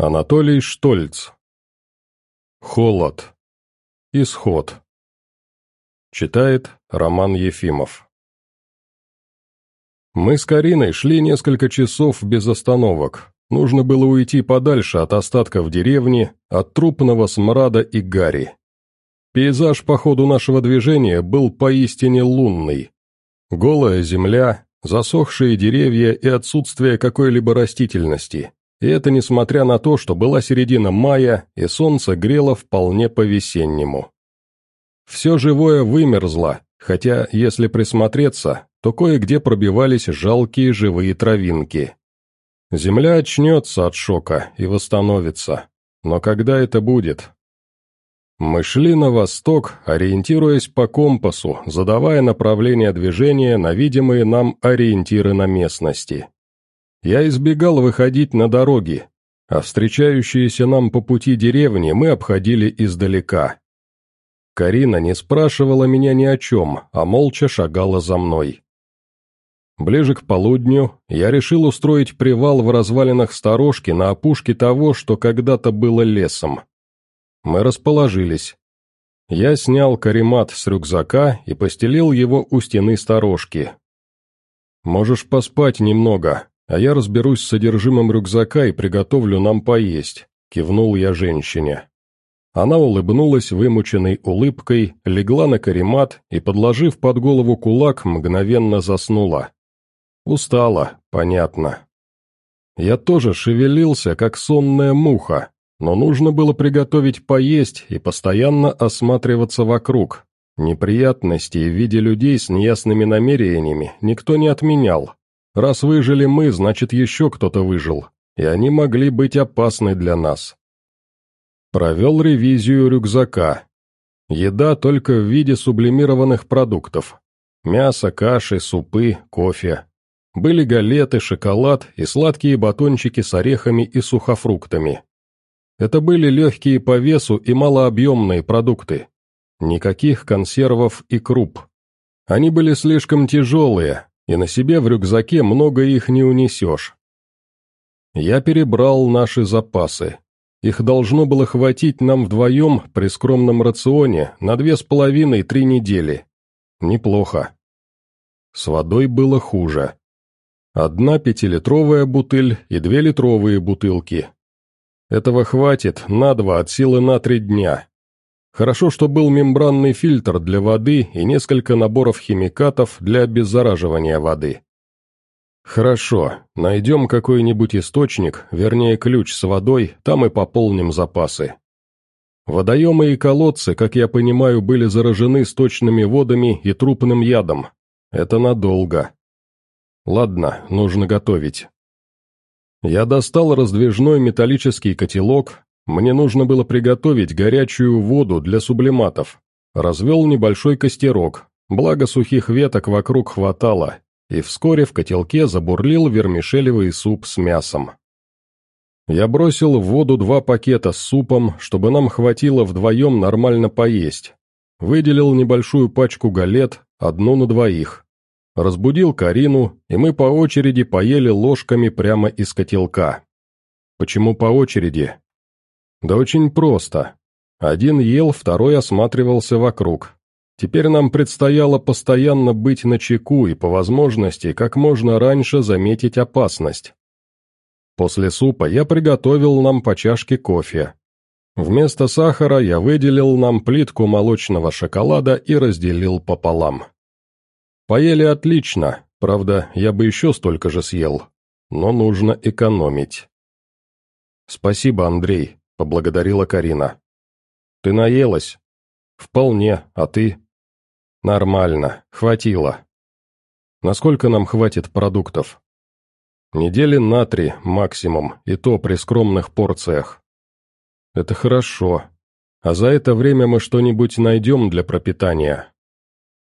Анатолий Штольц. Холод. Исход. Читает Роман Ефимов. Мы с Кариной шли несколько часов без остановок. Нужно было уйти подальше от остатков деревни, от трупного смрада и гари. Пейзаж по ходу нашего движения был поистине лунный. Голая земля, засохшие деревья и отсутствие какой-либо растительности – и это несмотря на то, что была середина мая, и солнце грело вполне по-весеннему. Все живое вымерзло, хотя, если присмотреться, то кое-где пробивались жалкие живые травинки. Земля очнется от шока и восстановится. Но когда это будет? Мы шли на восток, ориентируясь по компасу, задавая направление движения на видимые нам ориентиры на местности. Я избегал выходить на дороги, а встречающиеся нам по пути деревни мы обходили издалека. Карина не спрашивала меня ни о чем, а молча шагала за мной. Ближе к полудню я решил устроить привал в развалинах сторожки на опушке того, что когда-то было лесом. Мы расположились. Я снял каремат с рюкзака и постелил его у стены сторожки. «Можешь поспать немного, «А я разберусь с содержимым рюкзака и приготовлю нам поесть», — кивнул я женщине. Она улыбнулась вымученной улыбкой, легла на каремат и, подложив под голову кулак, мгновенно заснула. Устала, понятно. Я тоже шевелился, как сонная муха, но нужно было приготовить поесть и постоянно осматриваться вокруг. Неприятностей в виде людей с неясными намерениями никто не отменял, Раз выжили мы, значит еще кто-то выжил, и они могли быть опасны для нас. Провел ревизию рюкзака. Еда только в виде сублимированных продуктов. Мясо, каши, супы, кофе. Были галеты, шоколад и сладкие батончики с орехами и сухофруктами. Это были легкие по весу и малообъемные продукты. Никаких консервов и круп. Они были слишком тяжелые, и на себе в рюкзаке много их не унесешь. Я перебрал наши запасы. Их должно было хватить нам вдвоем при скромном рационе на две с половиной-три недели. Неплохо. С водой было хуже. Одна пятилитровая бутыль и две литровые бутылки. Этого хватит на два от силы на три дня. Хорошо, что был мембранный фильтр для воды и несколько наборов химикатов для обеззараживания воды. Хорошо, найдем какой-нибудь источник, вернее ключ с водой, там и пополним запасы. Водоемы и колодцы, как я понимаю, были заражены сточными водами и трупным ядом. Это надолго. Ладно, нужно готовить. Я достал раздвижной металлический котелок, мне нужно было приготовить горячую воду для сублиматов. Развел небольшой костерок, благо сухих веток вокруг хватало, и вскоре в котелке забурлил вермишелевый суп с мясом. Я бросил в воду два пакета с супом, чтобы нам хватило вдвоем нормально поесть. Выделил небольшую пачку галет, одну на двоих. Разбудил Карину, и мы по очереди поели ложками прямо из котелка. Почему по очереди? Да очень просто. Один ел, второй осматривался вокруг. Теперь нам предстояло постоянно быть на чеку и, по возможности, как можно раньше заметить опасность. После супа я приготовил нам по чашке кофе. Вместо сахара я выделил нам плитку молочного шоколада и разделил пополам. Поели отлично, правда, я бы еще столько же съел, но нужно экономить. Спасибо, Андрей, — поблагодарила Карина. «Ты наелась?» «Вполне, а ты?» «Нормально, хватило. Насколько нам хватит продуктов?» «Недели на три, максимум, и то при скромных порциях». «Это хорошо. А за это время мы что-нибудь найдем для пропитания?»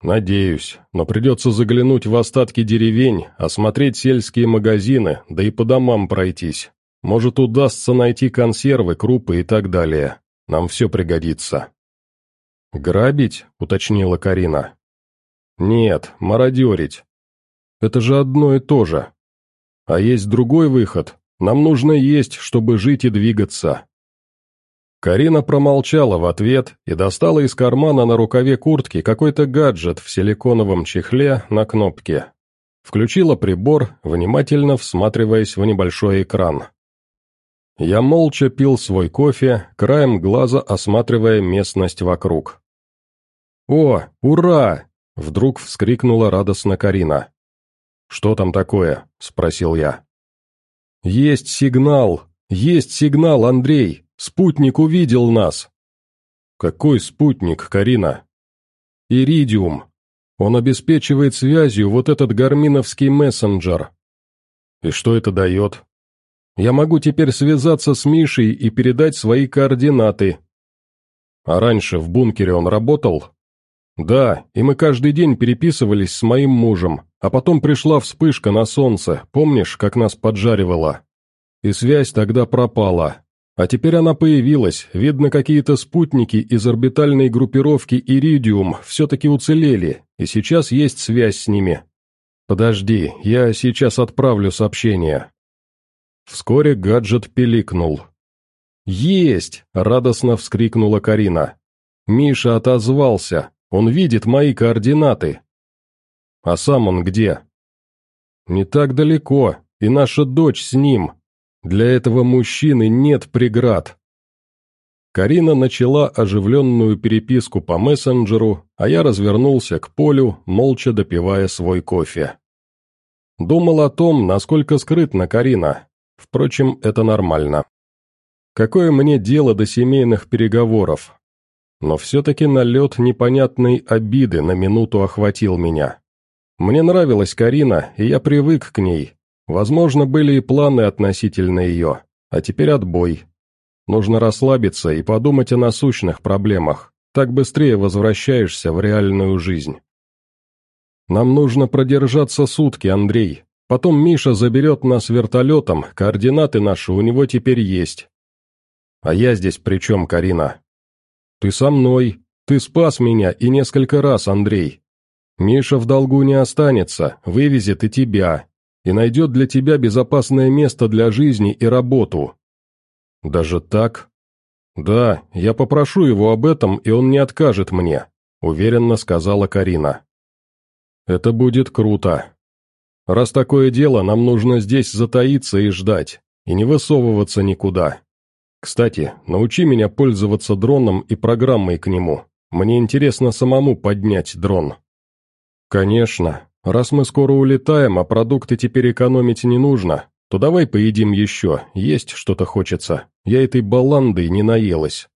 «Надеюсь, но придется заглянуть в остатки деревень, осмотреть сельские магазины, да и по домам пройтись. Может, удастся найти консервы, крупы и так далее. Нам все пригодится». «Грабить?» — уточнила Карина. «Нет, мародерить. Это же одно и то же. А есть другой выход, Нам нужно есть, чтобы жить и двигаться». Карина промолчала в ответ и достала из кармана на рукаве куртки какой-то гаджет в силиконовом чехле на кнопке. Включила прибор, внимательно всматриваясь в небольшой экран. Я молча пил свой кофе, краем глаза осматривая местность вокруг. «О, ура!» — вдруг вскрикнула радостно Карина. «Что там такое?» — спросил я. «Есть сигнал! Есть сигнал, Андрей! Спутник увидел нас!» «Какой спутник, Карина?» «Иридиум. Он обеспечивает связью вот этот гарминовский мессенджер». «И что это дает?» «Я могу теперь связаться с Мишей и передать свои координаты». «А раньше в бункере он работал?» «Да, и мы каждый день переписывались с моим мужем, а потом пришла вспышка на солнце, помнишь, как нас поджаривало? И связь тогда пропала. А теперь она появилась, видно, какие-то спутники из орбитальной группировки «Иридиум» все-таки уцелели, и сейчас есть связь с ними. Подожди, я сейчас отправлю сообщение». Вскоре гаджет пиликнул. «Есть!» — радостно вскрикнула Карина. «Миша отозвался, он видит мои координаты». «А сам он где?» «Не так далеко, и наша дочь с ним. Для этого мужчины нет преград». Карина начала оживленную переписку по мессенджеру, а я развернулся к полю, молча допивая свой кофе. Думал о том, насколько скрытна Карина. Впрочем, это нормально. Какое мне дело до семейных переговоров? но все-таки налет непонятной обиды на минуту охватил меня. Мне нравилась Карина, и я привык к ней. Возможно, были и планы относительно ее, а теперь отбой. Нужно расслабиться и подумать о насущных проблемах, так быстрее возвращаешься в реальную жизнь. Нам нужно продержаться сутки, Андрей. Потом Миша заберет нас вертолетом, координаты наши у него теперь есть. А я здесь при чем, Карина? «Ты со мной. Ты спас меня и несколько раз, Андрей. Миша в долгу не останется, вывезет и тебя, и найдет для тебя безопасное место для жизни и работу». «Даже так?» «Да, я попрошу его об этом, и он не откажет мне», — уверенно сказала Карина. «Это будет круто. Раз такое дело, нам нужно здесь затаиться и ждать, и не высовываться никуда. Кстати, научи меня пользоваться дроном и программой к нему. Мне интересно самому поднять дрон». «Конечно. Раз мы скоро улетаем, а продукты теперь экономить не нужно, то давай поедим еще, есть что-то хочется. Я этой баландой не наелась».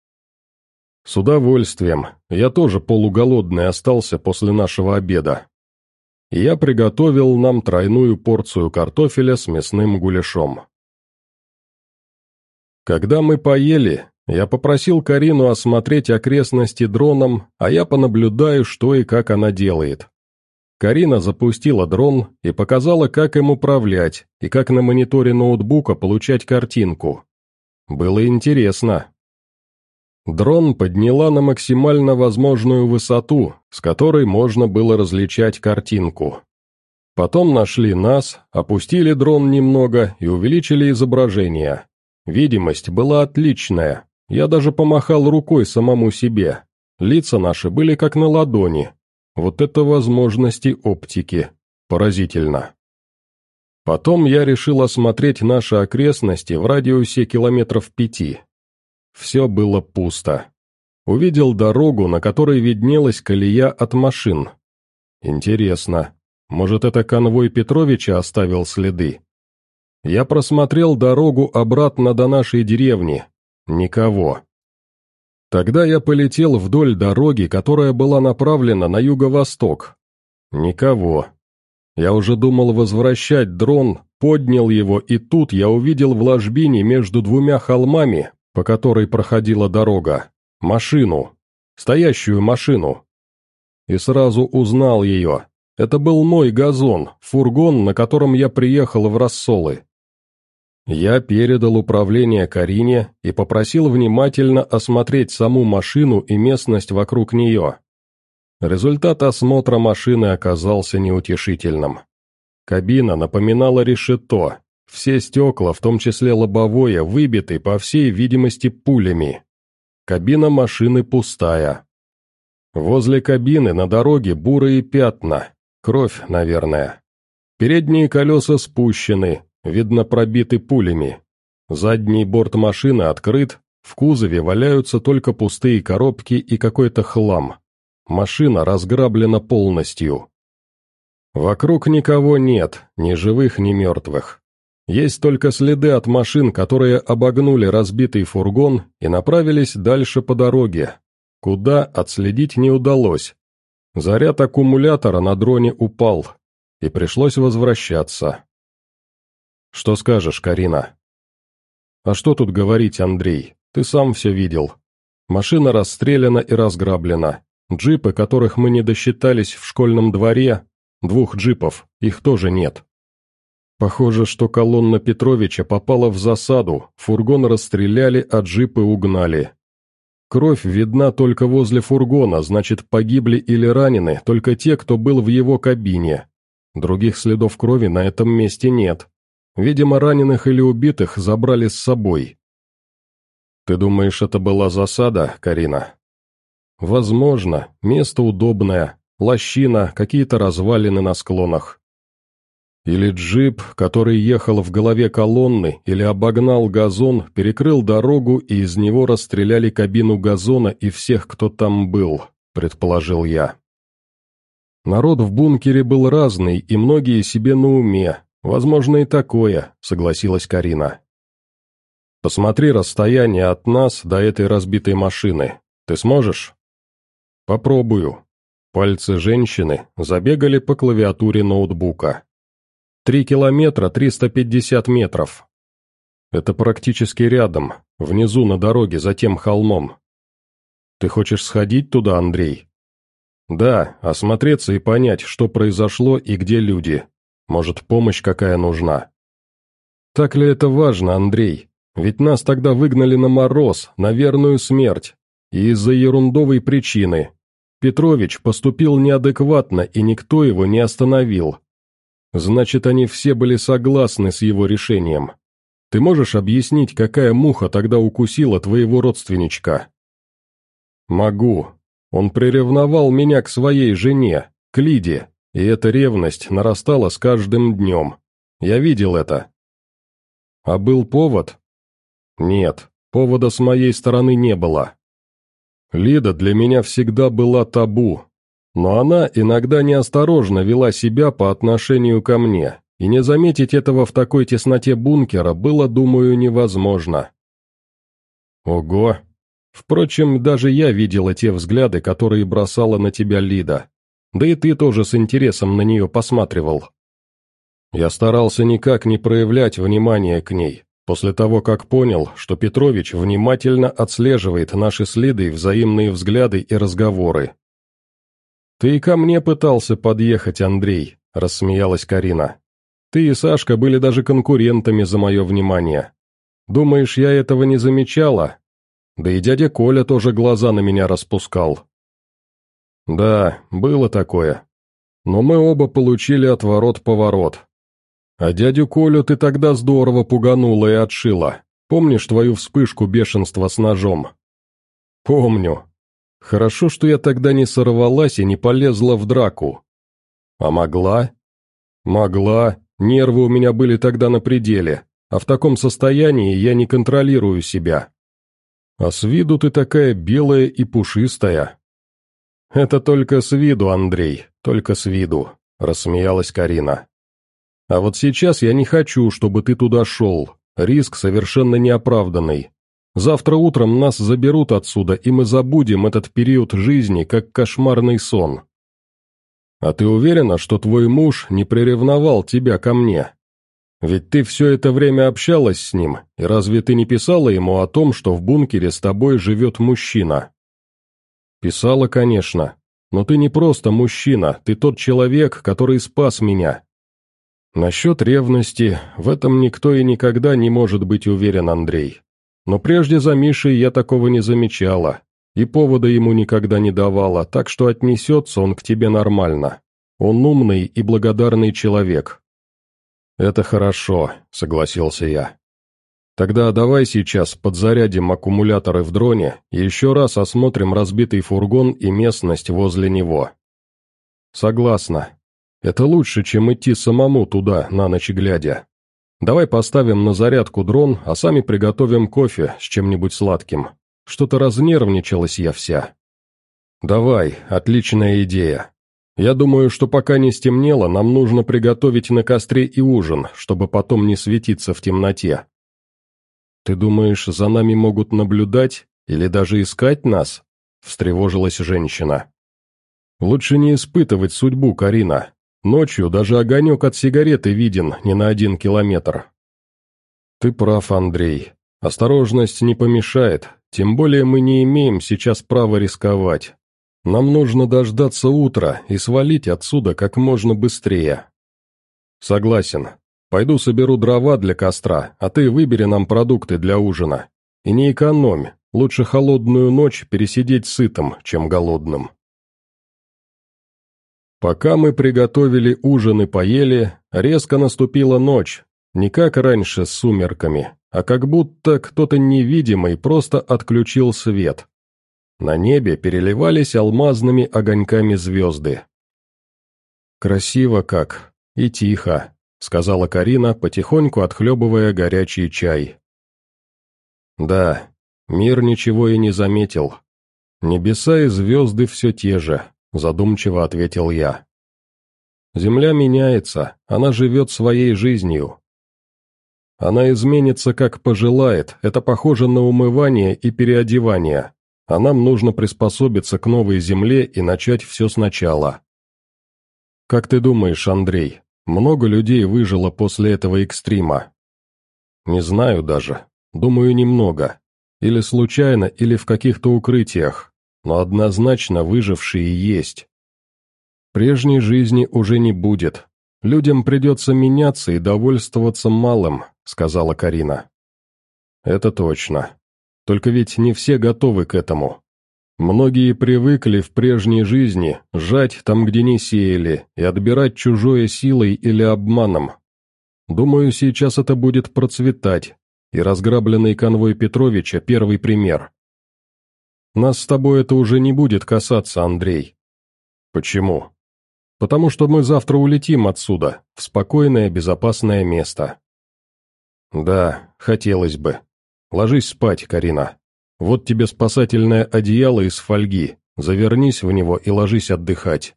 «С удовольствием. Я тоже полуголодный остался после нашего обеда». Я приготовил нам тройную порцию картофеля с мясным гуляшом. Когда мы поели, я попросил Карину осмотреть окрестности дроном, а я понаблюдаю, что и как она делает. Карина запустила дрон и показала, как им управлять и как на мониторе ноутбука получать картинку. Было интересно. Дрон подняла на максимально возможную высоту, с которой можно было различать картинку. Потом нашли нас, опустили дрон немного и увеличили изображение. Видимость была отличная, я даже помахал рукой самому себе. Лица наши были как на ладони. Вот это возможности оптики. Поразительно. Потом я решил осмотреть наши окрестности в радиусе километров пяти. Все было пусто. Увидел дорогу, на которой виднелась колея от машин. Интересно, может это конвой Петровича оставил следы? Я просмотрел дорогу обратно до нашей деревни. Никого. Тогда я полетел вдоль дороги, которая была направлена на юго-восток. Никого. Я уже думал возвращать дрон, поднял его, и тут я увидел в ложбине между двумя холмами, по которой проходила дорога, машину, стоящую машину. И сразу узнал ее. Это был мой газон, фургон, на котором я приехал в Рассолы. Я передал управление Карине и попросил внимательно осмотреть саму машину и местность вокруг нее. Результат осмотра машины оказался неутешительным. Кабина напоминала решето, Все стекла, в том числе лобовое, выбиты, по всей видимости, пулями. Кабина машины пустая. Возле кабины на дороге бурые пятна. Кровь, наверное. Передние колеса спущены, видно пробиты пулями. Задний борт машины открыт, в кузове валяются только пустые коробки и какой-то хлам. Машина разграблена полностью. Вокруг никого нет, ни живых, ни мертвых. Есть только следы от машин, которые обогнули разбитый фургон и направились дальше по дороге. Куда, отследить не удалось. Заряд аккумулятора на дроне упал, и пришлось возвращаться. Что скажешь, Карина? А что тут говорить, Андрей? Ты сам все видел. Машина расстреляна и разграблена. Джипы, которых мы не досчитались в школьном дворе, двух джипов, их тоже нет. Похоже, что колонна Петровича попала в засаду, фургон расстреляли, а джипы угнали. Кровь видна только возле фургона, значит, погибли или ранены только те, кто был в его кабине. Других следов крови на этом месте нет. Видимо, раненых или убитых забрали с собой. Ты думаешь, это была засада, Карина? Возможно, место удобное, лощина, какие-то развалины на склонах. Или джип, который ехал в голове колонны, или обогнал газон, перекрыл дорогу и из него расстреляли кабину газона и всех, кто там был, предположил я. Народ в бункере был разный, и многие себе на уме. Возможно и такое, согласилась Карина. Посмотри расстояние от нас до этой разбитой машины. Ты сможешь? Попробую. Пальцы женщины забегали по клавиатуре ноутбука. Три километра триста пятьдесят метров. Это практически рядом, внизу на дороге за тем холмом. Ты хочешь сходить туда, Андрей? Да, осмотреться и понять, что произошло и где люди. Может, помощь какая нужна. Так ли это важно, Андрей? Ведь нас тогда выгнали на мороз, на верную смерть. И из-за ерундовой причины. Петрович поступил неадекватно, и никто его не остановил. Значит, они все были согласны с его решением. Ты можешь объяснить, какая муха тогда укусила твоего родственничка? Могу. Он приревновал меня к своей жене, к Лиде, и эта ревность нарастала с каждым днем. Я видел это. А был повод? Нет, повода с моей стороны не было. Лида для меня всегда была табу, но она иногда неосторожно вела себя по отношению ко мне, и не заметить этого в такой тесноте бункера было, думаю, невозможно. Ого! Впрочем, даже я видела те взгляды, которые бросала на тебя Лида. Да и ты тоже с интересом на нее посматривал. Я старался никак не проявлять внимания к ней, после того, как понял, что Петрович внимательно отслеживает наши следы, взаимные взгляды и разговоры. «Ты и ко мне пытался подъехать, Андрей», — рассмеялась Карина. «Ты и Сашка были даже конкурентами за мое внимание. Думаешь, я этого не замечала? Да и дядя Коля тоже глаза на меня распускал». «Да, было такое. Но мы оба получили отворот-поворот. А дядю Колю ты тогда здорово пуганула и отшила. Помнишь твою вспышку бешенства с ножом?» «Помню», Хорошо, что я тогда не сорвалась и не полезла в драку. А могла? Могла, нервы у меня были тогда на пределе, а в таком состоянии я не контролирую себя. А с виду ты такая белая и пушистая. Это только с виду, Андрей, только с виду, рассмеялась Карина. А вот сейчас я не хочу, чтобы ты туда шел, риск совершенно неоправданный. Завтра утром нас заберут отсюда, и мы забудем этот период жизни, как кошмарный сон. А ты уверена, что твой муж не приревновал тебя ко мне? Ведь ты все это время общалась с ним, и разве ты не писала ему о том, что в бункере с тобой живет мужчина? Писала, конечно, но ты не просто мужчина, ты тот человек, который спас меня. Насчет ревности, в этом никто и никогда не может быть уверен, Андрей. Но прежде за Мишей я такого не замечала, и повода ему никогда не давала, так что отнесется он к тебе нормально. Он умный и благодарный человек. «Это хорошо», — согласился я. «Тогда давай сейчас подзарядим аккумуляторы в дроне и еще раз осмотрим разбитый фургон и местность возле него». «Согласна. Это лучше, чем идти самому туда, на ночь глядя. Давай поставим на зарядку дрон, а сами приготовим кофе с чем-нибудь сладким. Что-то разнервничалась я вся». «Давай, отличная идея. Я думаю, что пока не стемнело, нам нужно приготовить на костре и ужин, чтобы потом не светиться в темноте. Ты думаешь, за нами могут наблюдать или даже искать нас? Встревожилась женщина. Лучше не испытывать судьбу, Карина. Ночью даже огонек от сигареты виден не на один километр. Ты прав, Андрей. Осторожность не помешает, тем более мы не имеем сейчас права рисковать. Нам нужно дождаться утра и свалить отсюда как можно быстрее. Согласен. Пойду соберу дрова для костра, а ты выбери нам продукты для ужина. И не экономь, лучше холодную ночь пересидеть сытым, чем голодным. Пока мы приготовили ужин и поели, резко наступила ночь, не как раньше с сумерками, а как будто кто-то невидимый просто отключил свет. На небе переливались алмазными огоньками звезды. «Красиво как, и тихо», — сказала Карина, потихоньку отхлебывая горячий чай. «Да, мир ничего и не заметил. Небеса и звезды все те же», — задумчиво ответил я. «Земля меняется, она живет своей жизнью. Она изменится, как пожелает, это похоже на умывание и переодевание, а нам нужно приспособиться к новой земле и начать все сначала. Как ты думаешь, Андрей, много людей выжило после этого экстрима? Не знаю даже. Думаю, немного. Или случайно, или в каких-то укрытиях. Но однозначно выжившие есть. Прежней жизни уже не будет. Людям придется меняться и довольствоваться малым, сказала Карина. Это точно. Только ведь не все готовы к этому. Многие привыкли в прежней жизни жать там, где не сеяли, и отбирать чужое силой или обманом. Думаю, сейчас это будет процветать, и разграбленный конвой Петровича – первый пример. Нас с тобой это уже не будет касаться, Андрей. Почему? Потому что мы завтра улетим отсюда, в спокойное, безопасное место. Да, хотелось бы. Ложись спать, Карина. Вот тебе спасательное одеяло из фольги, завернись в него и ложись отдыхать».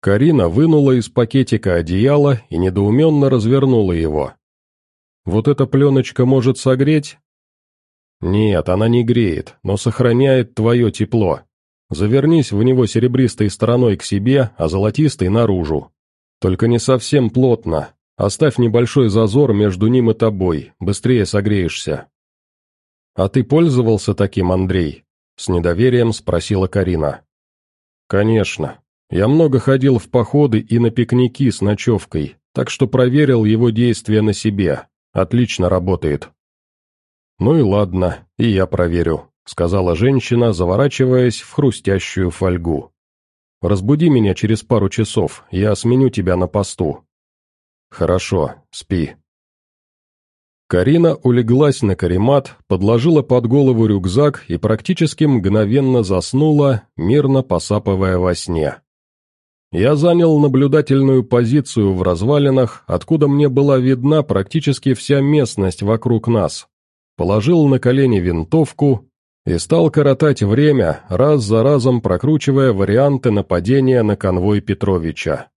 Карина вынула из пакетика одеяло и недоуменно развернула его. «Вот эта пленочка может согреть?» «Нет, она не греет, но сохраняет твое тепло. Завернись в него серебристой стороной к себе, а золотистой наружу. Только не совсем плотно. Оставь небольшой зазор между ним и тобой, быстрее согреешься». «А ты пользовался таким, Андрей?» — с недоверием спросила Карина. «Конечно. Я много ходил в походы и на пикники с ночевкой, так что проверил его действия на себе. Отлично работает». «Ну и ладно, и я проверю», — сказала женщина, заворачиваясь в хрустящую фольгу. «Разбуди меня через пару часов, я сменю тебя на посту». «Хорошо, спи». Карина улеглась на каремат, подложила под голову рюкзак и практически мгновенно заснула, мирно посапывая во сне. Я занял наблюдательную позицию в развалинах, откуда мне была видна практически вся местность вокруг нас. Положил на колени винтовку и стал коротать время, раз за разом прокручивая варианты нападения на конвой Петровича.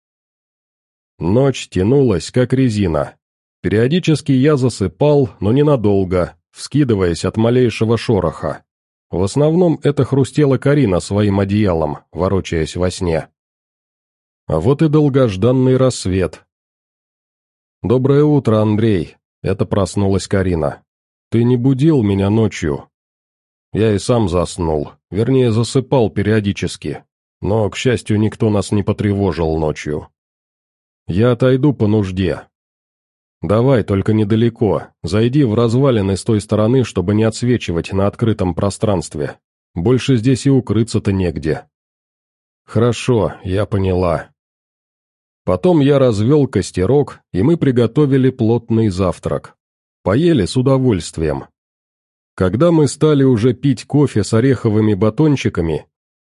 Ночь тянулась, как резина. Периодически я засыпал, но ненадолго, вскидываясь от малейшего шороха. В основном это хрустела Карина своим одеялом, ворочаясь во сне. А вот и долгожданный рассвет. «Доброе утро, Андрей», — это проснулась Карина. «Ты не будил меня ночью?» Я и сам заснул, вернее, засыпал периодически, но, к счастью, никто нас не потревожил ночью. Я отойду по нужде, «Давай, только недалеко. Зайди в развалины с той стороны, чтобы не отсвечивать на открытом пространстве. Больше здесь и укрыться-то негде». «Хорошо, я поняла». Потом я развел костерок, и мы приготовили плотный завтрак. Поели с удовольствием. Когда мы стали уже пить кофе с ореховыми батончиками,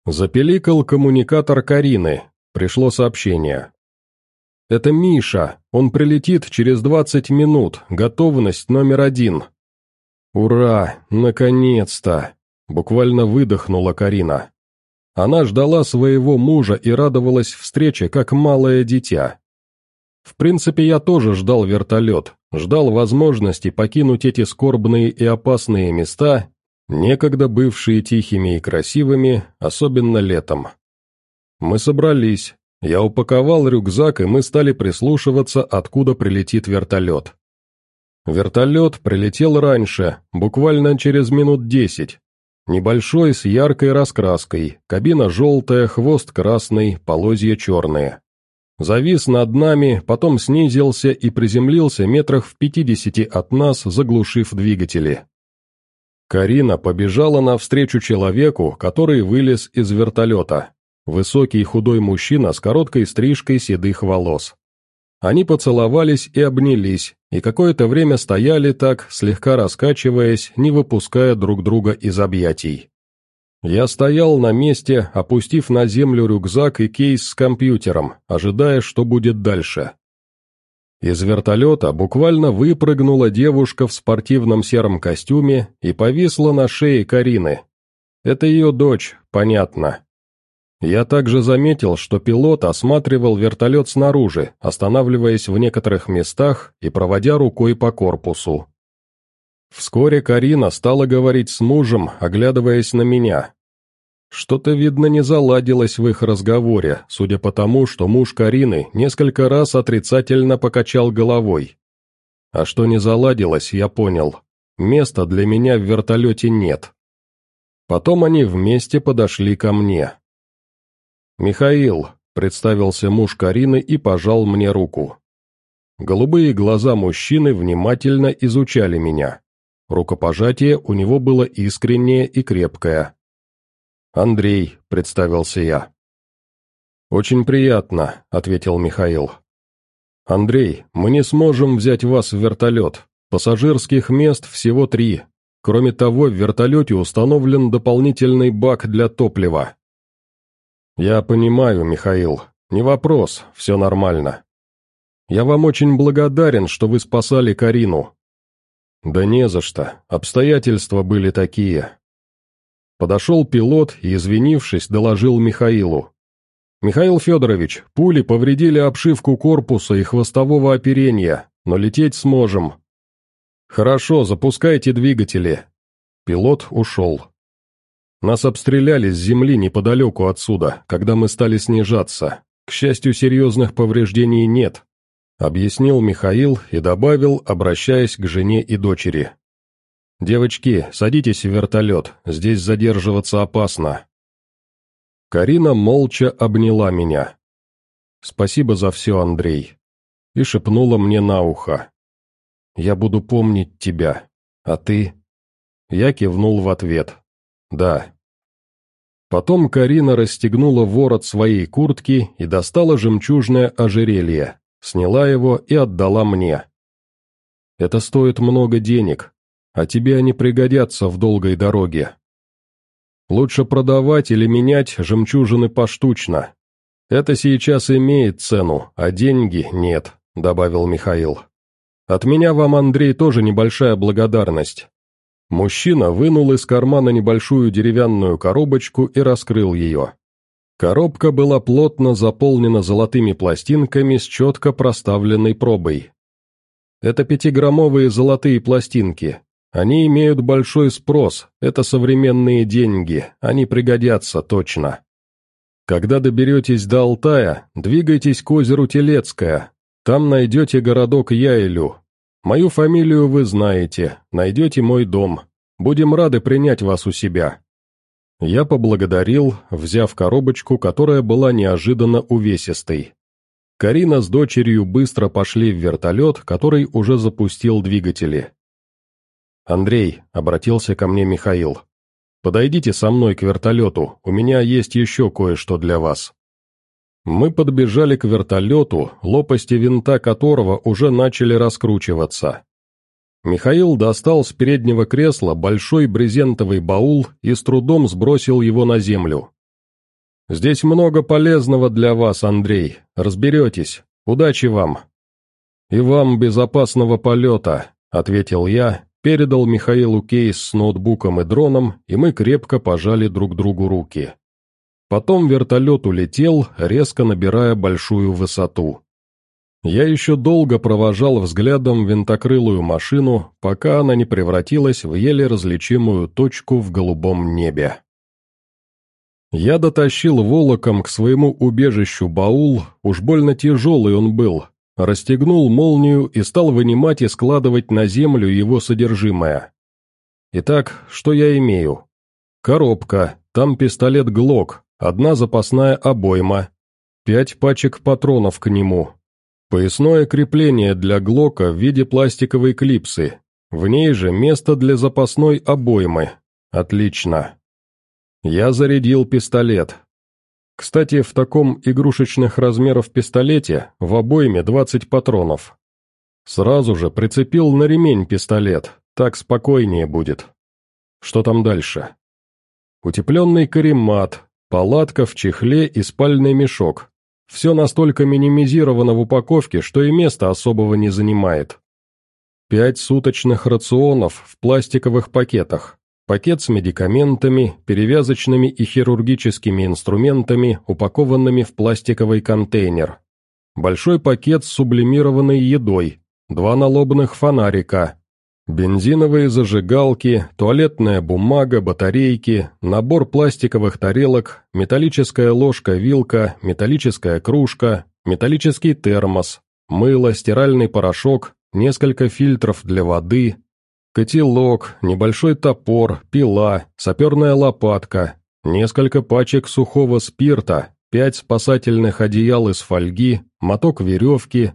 запеликал коммуникатор Карины, пришло сообщение. «Это Миша, он прилетит через двадцать минут, готовность номер один». «Ура, наконец-то!» — буквально выдохнула Карина. Она ждала своего мужа и радовалась встрече, как малое дитя. В принципе, я тоже ждал вертолет, ждал возможности покинуть эти скорбные и опасные места, некогда бывшие тихими и красивыми, особенно летом. Мы собрались, я упаковал рюкзак, и мы стали прислушиваться, откуда прилетит вертолет. Вертолет прилетел раньше, буквально через минут десять, Небольшой, с яркой раскраской, кабина желтая, хвост красный, полозья черные. Завис над нами, потом снизился и приземлился метрах в пятидесяти от нас, заглушив двигатели. Карина побежала навстречу человеку, который вылез из вертолета. Высокий худой мужчина с короткой стрижкой седых волос. Они поцеловались и обнялись, и какое-то время стояли так, слегка раскачиваясь, не выпуская друг друга из объятий. Я стоял на месте, опустив на землю рюкзак и кейс с компьютером, ожидая, что будет дальше. Из вертолета буквально выпрыгнула девушка в спортивном сером костюме и повисла на шее Карины. Это ее дочь, понятно. Я также заметил, что пилот осматривал вертолет снаружи, останавливаясь в некоторых местах и проводя рукой по корпусу. Вскоре Карина стала говорить с мужем, оглядываясь на меня. Что-то, видно, не заладилось в их разговоре, судя по тому, что муж Карины несколько раз отрицательно покачал головой. А что не заладилось, я понял. Места для меня в вертолете нет. Потом они вместе подошли ко мне. «Михаил», — представился муж Карины и пожал мне руку. Голубые глаза мужчины внимательно изучали меня. Рукопожатие у него было искреннее и крепкое. «Андрей», — представился я. «Очень приятно», — ответил Михаил. «Андрей, мы не сможем взять вас в вертолет. Пассажирских мест всего три. Кроме того, в вертолете установлен дополнительный бак для топлива. «Я понимаю, Михаил. Не вопрос, все нормально. Я вам очень благодарен, что вы спасали Карину». «Да не за что, обстоятельства были такие». Подошел пилот и, извинившись, доложил Михаилу. «Михаил Федорович, пули повредили обшивку корпуса и хвостового оперения, но лететь сможем». «Хорошо, запускайте двигатели». Пилот ушел. Нас обстреляли с земли неподалеку отсюда, когда мы стали снижаться. К счастью, серьезных повреждений нет», — объяснил Михаил и добавил, обращаясь к жене и дочери. «Девочки, садитесь в вертолет, здесь задерживаться опасно». Карина молча обняла меня. «Спасибо за все, Андрей», и шепнула мне на ухо. «Я буду помнить тебя, а ты...» Я кивнул в ответ. «Да». Потом Карина расстегнула ворот своей куртки и достала жемчужное ожерелье, сняла его и отдала мне. «Это стоит много денег, а тебе они пригодятся в долгой дороге. Лучше продавать или менять жемчужины поштучно. Это сейчас имеет цену, а деньги нет», — добавил Михаил. «От меня вам, Андрей, тоже небольшая благодарность. Мужчина вынул из кармана небольшую деревянную коробочку и раскрыл ее. Коробка была плотно заполнена золотыми пластинками с четко проставленной пробой. Это пятиграммовые золотые пластинки. Они имеют большой спрос, это современные деньги, они пригодятся точно. Когда доберетесь до Алтая, двигайтесь к озеру Телецкое, там найдете городок Яйлю, Мою фамилию вы знаете, найдете мой дом. Будем рады принять вас у себя». Я поблагодарил, взяв коробочку, которая была неожиданно увесистой. Карина с дочерью быстро пошли в вертолет, который уже запустил двигатели. «Андрей», — обратился ко мне Михаил, — «подойдите со мной к вертолету, у меня есть еще кое-что для вас». Мы подбежали к вертолету, лопасти винта которого уже начали раскручиваться. Михаил достал с переднего кресла большой брезентовый баул и с трудом сбросил его на землю. «Здесь много полезного для вас, Андрей, разберетесь. Удачи вам!» «И вам безопасного полета», — ответил я, передал Михаилу кейс с ноутбуком и дроном, и мы крепко пожали друг другу руки. Потом вертолет улетел, резко набирая большую высоту. Я еще долго провожал взглядом винтокрылую машину, пока она не превратилась в еле различимую точку в голубом небе. Я дотащил волоком к своему убежищу баул, уж больно тяжелый он был, расстегнул молнию и стал вынимать и складывать на землю его содержимое. Итак, что я имею? Коробка, там пистолет «Глок», одна запасная обойма, пять пачек патронов к нему, поясное крепление для глока в виде пластиковой клипсы, в ней же место для запасной обоймы. Отлично. Я зарядил пистолет. Кстати, в таком игрушечных размеров пистолете в обойме 20 патронов. Сразу же прицепил на ремень пистолет, так спокойнее будет. Что там дальше? Утепленный каремат, Палатка в чехле и спальный мешок. Все настолько минимизировано в упаковке, что и места особого не занимает. Пять суточных рационов в пластиковых пакетах. Пакет с медикаментами, перевязочными и хирургическими инструментами, упакованными в пластиковый контейнер. Большой пакет с сублимированной едой, два налобных фонарика, Бензиновые зажигалки, туалетная бумага, батарейки, набор пластиковых тарелок, металлическая ложка-вилка, металлическая кружка, металлический термос, мыло, стиральный порошок, несколько фильтров для воды, котелок, небольшой топор, пила, саперная лопатка, несколько пачек сухого спирта, пять спасательных одеял из фольги, моток веревки,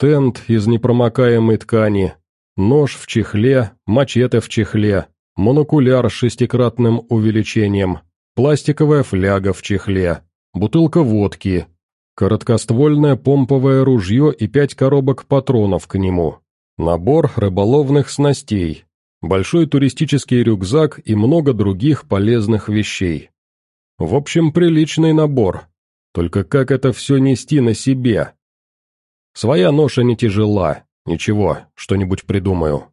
тент из непромокаемой ткани, Нож в чехле, мачете в чехле, монокуляр с шестикратным увеличением, пластиковая фляга в чехле, бутылка водки, короткоствольное помповое ружье и пять коробок патронов к нему, набор рыболовных снастей, большой туристический рюкзак и много других полезных вещей. В общем, приличный набор. Только как это все нести на себе? Своя ноша не тяжела, Ничего, что-нибудь придумаю.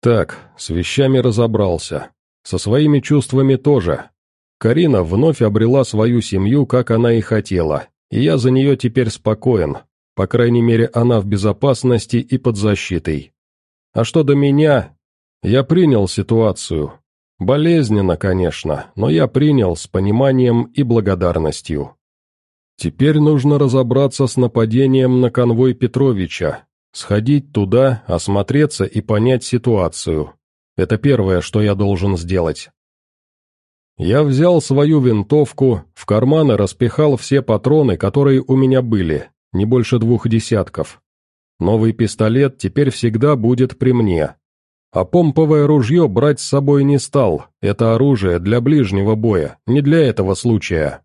Так, с вещами разобрался. Со своими чувствами тоже. Карина вновь обрела свою семью, как она и хотела, и я за нее теперь спокоен. По крайней мере, она в безопасности и под защитой. А что до меня, я принял ситуацию. Болезненно, конечно, но я принял с пониманием и благодарностью. Теперь нужно разобраться с нападением на конвой Петровича, Сходить туда, осмотреться и понять ситуацию. Это первое, что я должен сделать. Я взял свою винтовку, в карманы распихал все патроны, которые у меня были, не больше двух десятков. Новый пистолет теперь всегда будет при мне. А помповое ружье брать с собой не стал, это оружие для ближнего боя, не для этого случая.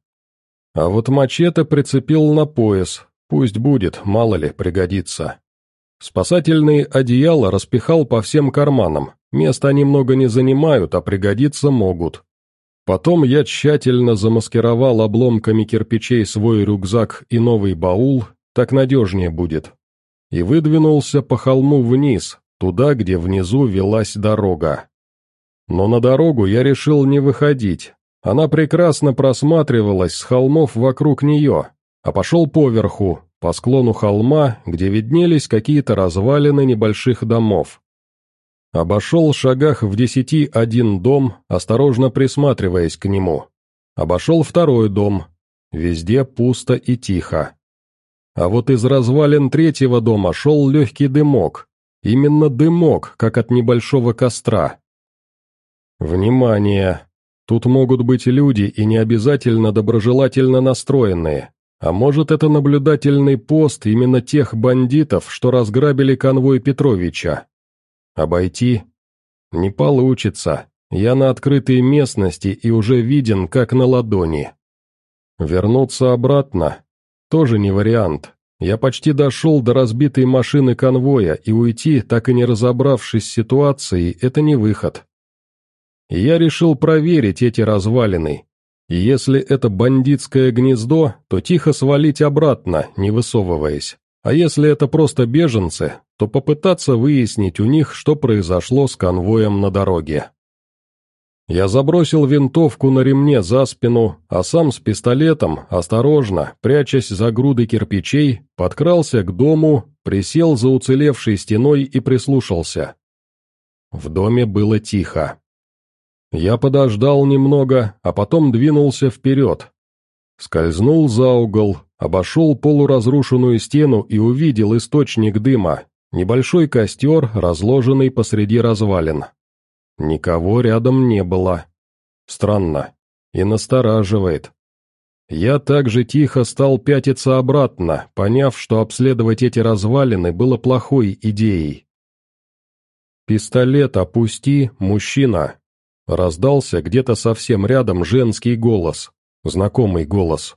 А вот мачете прицепил на пояс, пусть будет, мало ли, пригодится. Спасательные одеяла распихал по всем карманам, места они много не занимают, а пригодиться могут. Потом я тщательно замаскировал обломками кирпичей свой рюкзак и новый баул, так надежнее будет. И выдвинулся по холму вниз, туда, где внизу велась дорога. Но на дорогу я решил не выходить, она прекрасно просматривалась с холмов вокруг нее, а пошел поверху, по склону холма, где виднелись какие-то развалины небольших домов. Обошел в шагах в десяти один дом, осторожно присматриваясь к нему. Обошел второй дом. Везде пусто и тихо. А вот из развалин третьего дома шел легкий дымок. Именно дымок, как от небольшого костра. Внимание! Тут могут быть люди и не обязательно доброжелательно настроенные. А может, это наблюдательный пост именно тех бандитов, что разграбили конвой Петровича? Обойти? Не получится. Я на открытой местности и уже виден, как на ладони. Вернуться обратно? Тоже не вариант. Я почти дошел до разбитой машины конвоя, и уйти, так и не разобравшись с ситуацией, это не выход. я решил проверить эти развалины. Если это бандитское гнездо, то тихо свалить обратно, не высовываясь. А если это просто беженцы, то попытаться выяснить у них, что произошло с конвоем на дороге. Я забросил винтовку на ремне за спину, а сам с пистолетом, осторожно, прячась за груды кирпичей, подкрался к дому, присел за уцелевшей стеной и прислушался. В доме было тихо. Я подождал немного, а потом двинулся вперед. Скользнул за угол, обошел полуразрушенную стену и увидел источник дыма, небольшой костер, разложенный посреди развалин. Никого рядом не было. Странно. И настораживает. Я также тихо стал пятиться обратно, поняв, что обследовать эти развалины было плохой идеей. «Пистолет опусти, мужчина!» Раздался где-то совсем рядом женский голос, знакомый голос.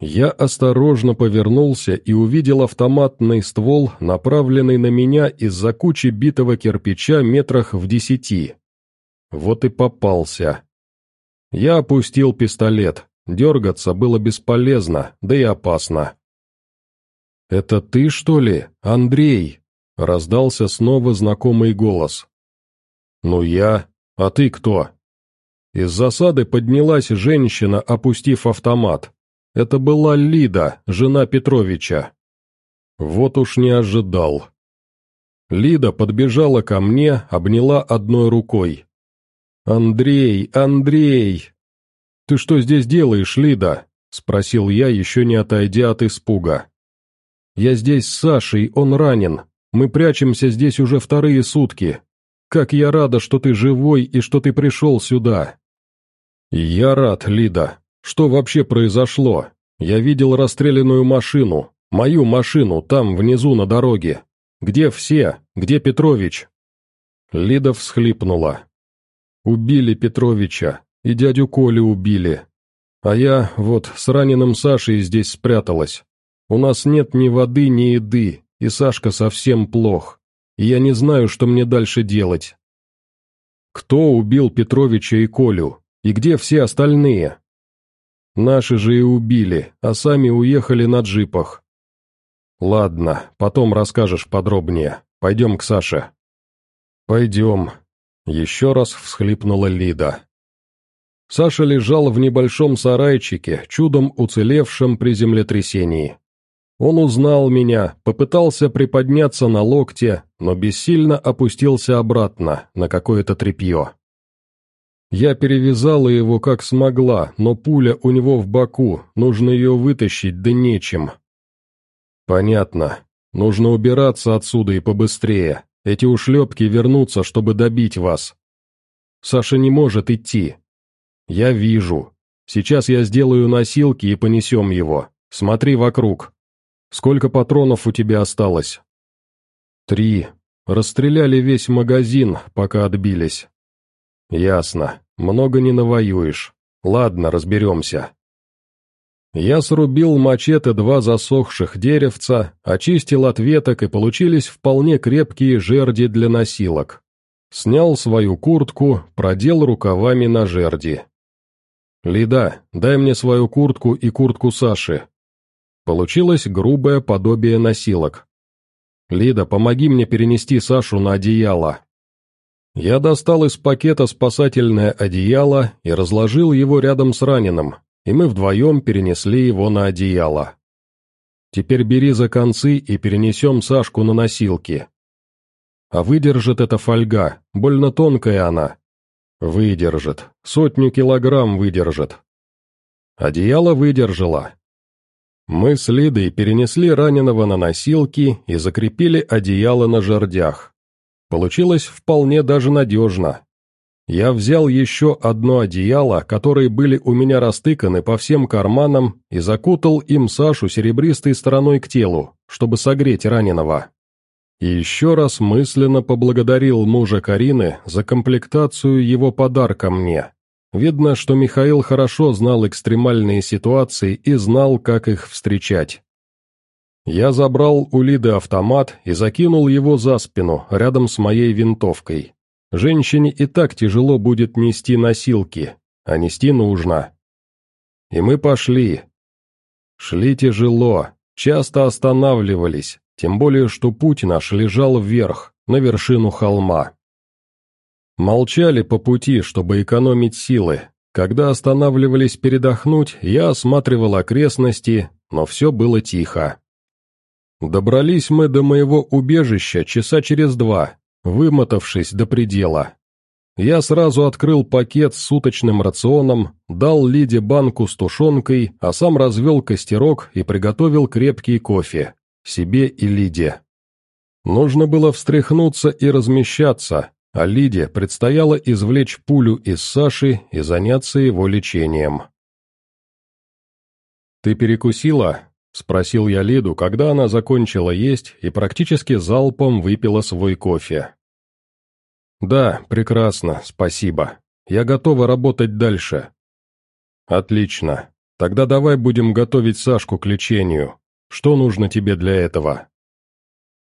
Я осторожно повернулся и увидел автоматный ствол, направленный на меня из-за кучи битого кирпича метрах в десяти. Вот и попался. Я опустил пистолет. Дергаться было бесполезно, да и опасно. «Это ты, что ли, Андрей?» — раздался снова знакомый голос. «Ну я. А ты кто?» Из засады поднялась женщина, опустив автомат. Это была Лида, жена Петровича. Вот уж не ожидал. Лида подбежала ко мне, обняла одной рукой. «Андрей, Андрей!» «Ты что здесь делаешь, Лида?» — спросил я, еще не отойдя от испуга. «Я здесь с Сашей, он ранен. Мы прячемся здесь уже вторые сутки. Как я рада, что ты живой и что ты пришел сюда!» «Я рад, Лида. Что вообще произошло? Я видел расстрелянную машину, мою машину, там, внизу на дороге. Где все? Где Петрович?» Лида всхлипнула. «Убили Петровича, и дядю Колю убили. А я, вот, с раненым Сашей здесь спряталась. У нас нет ни воды, ни еды, и Сашка совсем плох. И я не знаю, что мне дальше делать». «Кто убил Петровича и Колю? И где все остальные?» Наши же и убили, а сами уехали на джипах. Ладно, потом расскажешь подробнее. Пойдем к Саше. Пойдем. Еще раз всхлипнула Лида. Саша лежал в небольшом сарайчике, чудом уцелевшем при землетрясении. Он узнал меня, попытался приподняться на локте, но бессильно опустился обратно, на какое-то тряпье. Я перевязала его как смогла, но пуля у него в боку, нужно ее вытащить, да нечем. Понятно. Нужно убираться отсюда и побыстрее. Эти ушлепки вернутся, чтобы добить вас. Саша не может идти. Я вижу. Сейчас я сделаю носилки и понесем его. Смотри вокруг. Сколько патронов у тебя осталось? Три. Расстреляли весь магазин, пока отбились. «Ясно. Много не навоюешь. Ладно, разберемся». Я срубил мачете два засохших деревца, очистил от веток и получились вполне крепкие жерди для носилок. Снял свою куртку, продел рукавами на жерди. «Лида, дай мне свою куртку и куртку Саши». Получилось грубое подобие носилок. «Лида, помоги мне перенести Сашу на одеяло». Я достал из пакета спасательное одеяло и разложил его рядом с раненым, и мы вдвоем перенесли его на одеяло. Теперь бери за концы и перенесем Сашку на носилки. А выдержит эта фольга, больно тонкая она. Выдержит, сотню килограмм выдержит. Одеяло выдержало. Мы с Лидой перенесли раненого на носилки и закрепили одеяло на жердях. Получилось вполне даже надежно. Я взял еще одно одеяло, которые были у меня растыканы по всем карманам, и закутал им Сашу серебристой стороной к телу, чтобы согреть раненого. И еще раз мысленно поблагодарил мужа Карины за комплектацию его подарка мне. Видно, что Михаил хорошо знал экстремальные ситуации и знал, как их встречать. Я забрал у Лиды автомат и закинул его за спину, рядом с моей винтовкой. Женщине и так тяжело будет нести носилки, а нести нужно. И мы пошли. Шли тяжело, часто останавливались, тем более что путь наш лежал вверх, на вершину холма. Молчали по пути, чтобы экономить силы. Когда останавливались передохнуть, я осматривал окрестности, но все было тихо. Добрались мы до моего убежища часа через два, вымотавшись до предела. Я сразу открыл пакет с суточным рационом, дал Лиде банку с тушенкой, а сам развел костерок и приготовил крепкий кофе. Себе и Лиде. Нужно было встряхнуться и размещаться, а Лиде предстояло извлечь пулю из Саши и заняться его лечением. «Ты перекусила?» — спросил я Лиду, когда она закончила есть и практически залпом выпила свой кофе. «Да, прекрасно, спасибо. Я готова работать дальше». «Отлично. Тогда давай будем готовить Сашку к лечению. Что нужно тебе для этого?»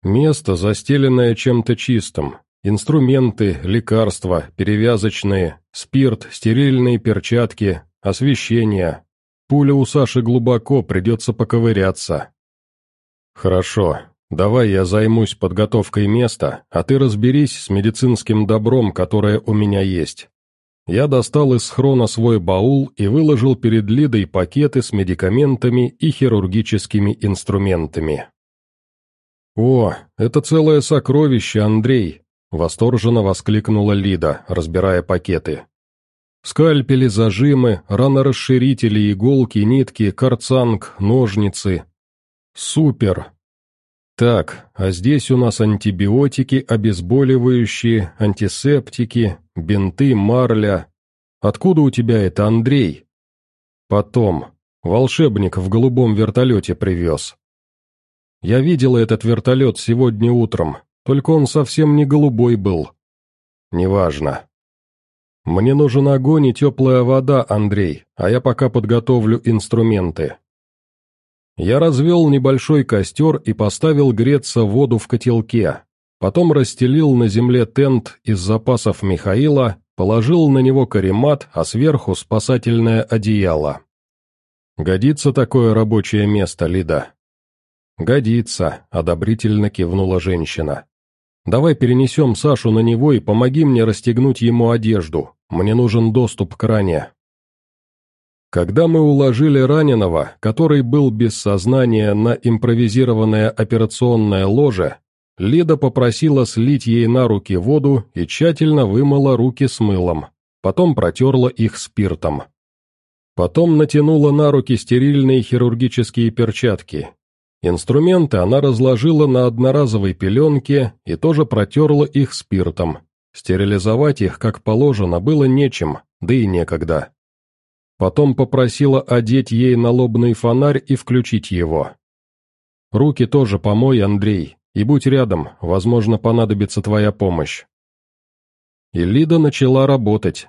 «Место, застеленное чем-то чистым. Инструменты, лекарства, перевязочные, спирт, стерильные перчатки, освещение. Пуля у Саши глубоко, придется поковыряться». «Хорошо. «Давай я займусь подготовкой места, а ты разберись с медицинским добром, которое у меня есть». Я достал из схрона свой баул и выложил перед Лидой пакеты с медикаментами и хирургическими инструментами. «О, это целое сокровище, Андрей!» — восторженно воскликнула Лида, разбирая пакеты. «Скальпели, зажимы, ранорасширители, иголки, нитки, карцанг, ножницы. Супер! Так, а здесь у нас антибиотики, обезболивающие, антисептики, бинты, марля. Откуда у тебя это, Андрей? Потом. Волшебник в голубом вертолете привез. Я видела этот вертолет сегодня утром, только он совсем не голубой был. Неважно. Мне нужен огонь и теплая вода, Андрей, а я пока подготовлю инструменты. Я развел небольшой костер и поставил греться воду в котелке. Потом расстелил на земле тент из запасов Михаила, положил на него каремат, а сверху спасательное одеяло. «Годится такое рабочее место, Лида?» «Годится», — одобрительно кивнула женщина. «Давай перенесем Сашу на него и помоги мне расстегнуть ему одежду. Мне нужен доступ к ране». Когда мы уложили раненого, который был без сознания на импровизированное операционное ложе, Лида попросила слить ей на руки воду и тщательно вымыла руки с мылом, потом протерла их спиртом. Потом натянула на руки стерильные хирургические перчатки. Инструменты она разложила на одноразовой пеленке и тоже протерла их спиртом. Стерилизовать их, как положено, было нечем, да и некогда. Потом попросила одеть ей налобный фонарь и включить его. «Руки тоже помой, Андрей, и будь рядом, возможно, понадобится твоя помощь». И Лида начала работать.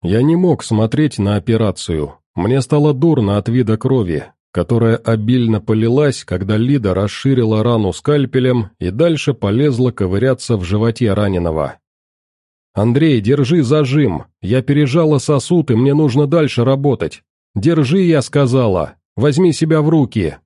Я не мог смотреть на операцию, мне стало дурно от вида крови, которая обильно полилась, когда Лида расширила рану скальпелем и дальше полезла ковыряться в животе раненого. «Андрей, держи зажим. Я пережала сосуд, и мне нужно дальше работать. Держи, я сказала. Возьми себя в руки».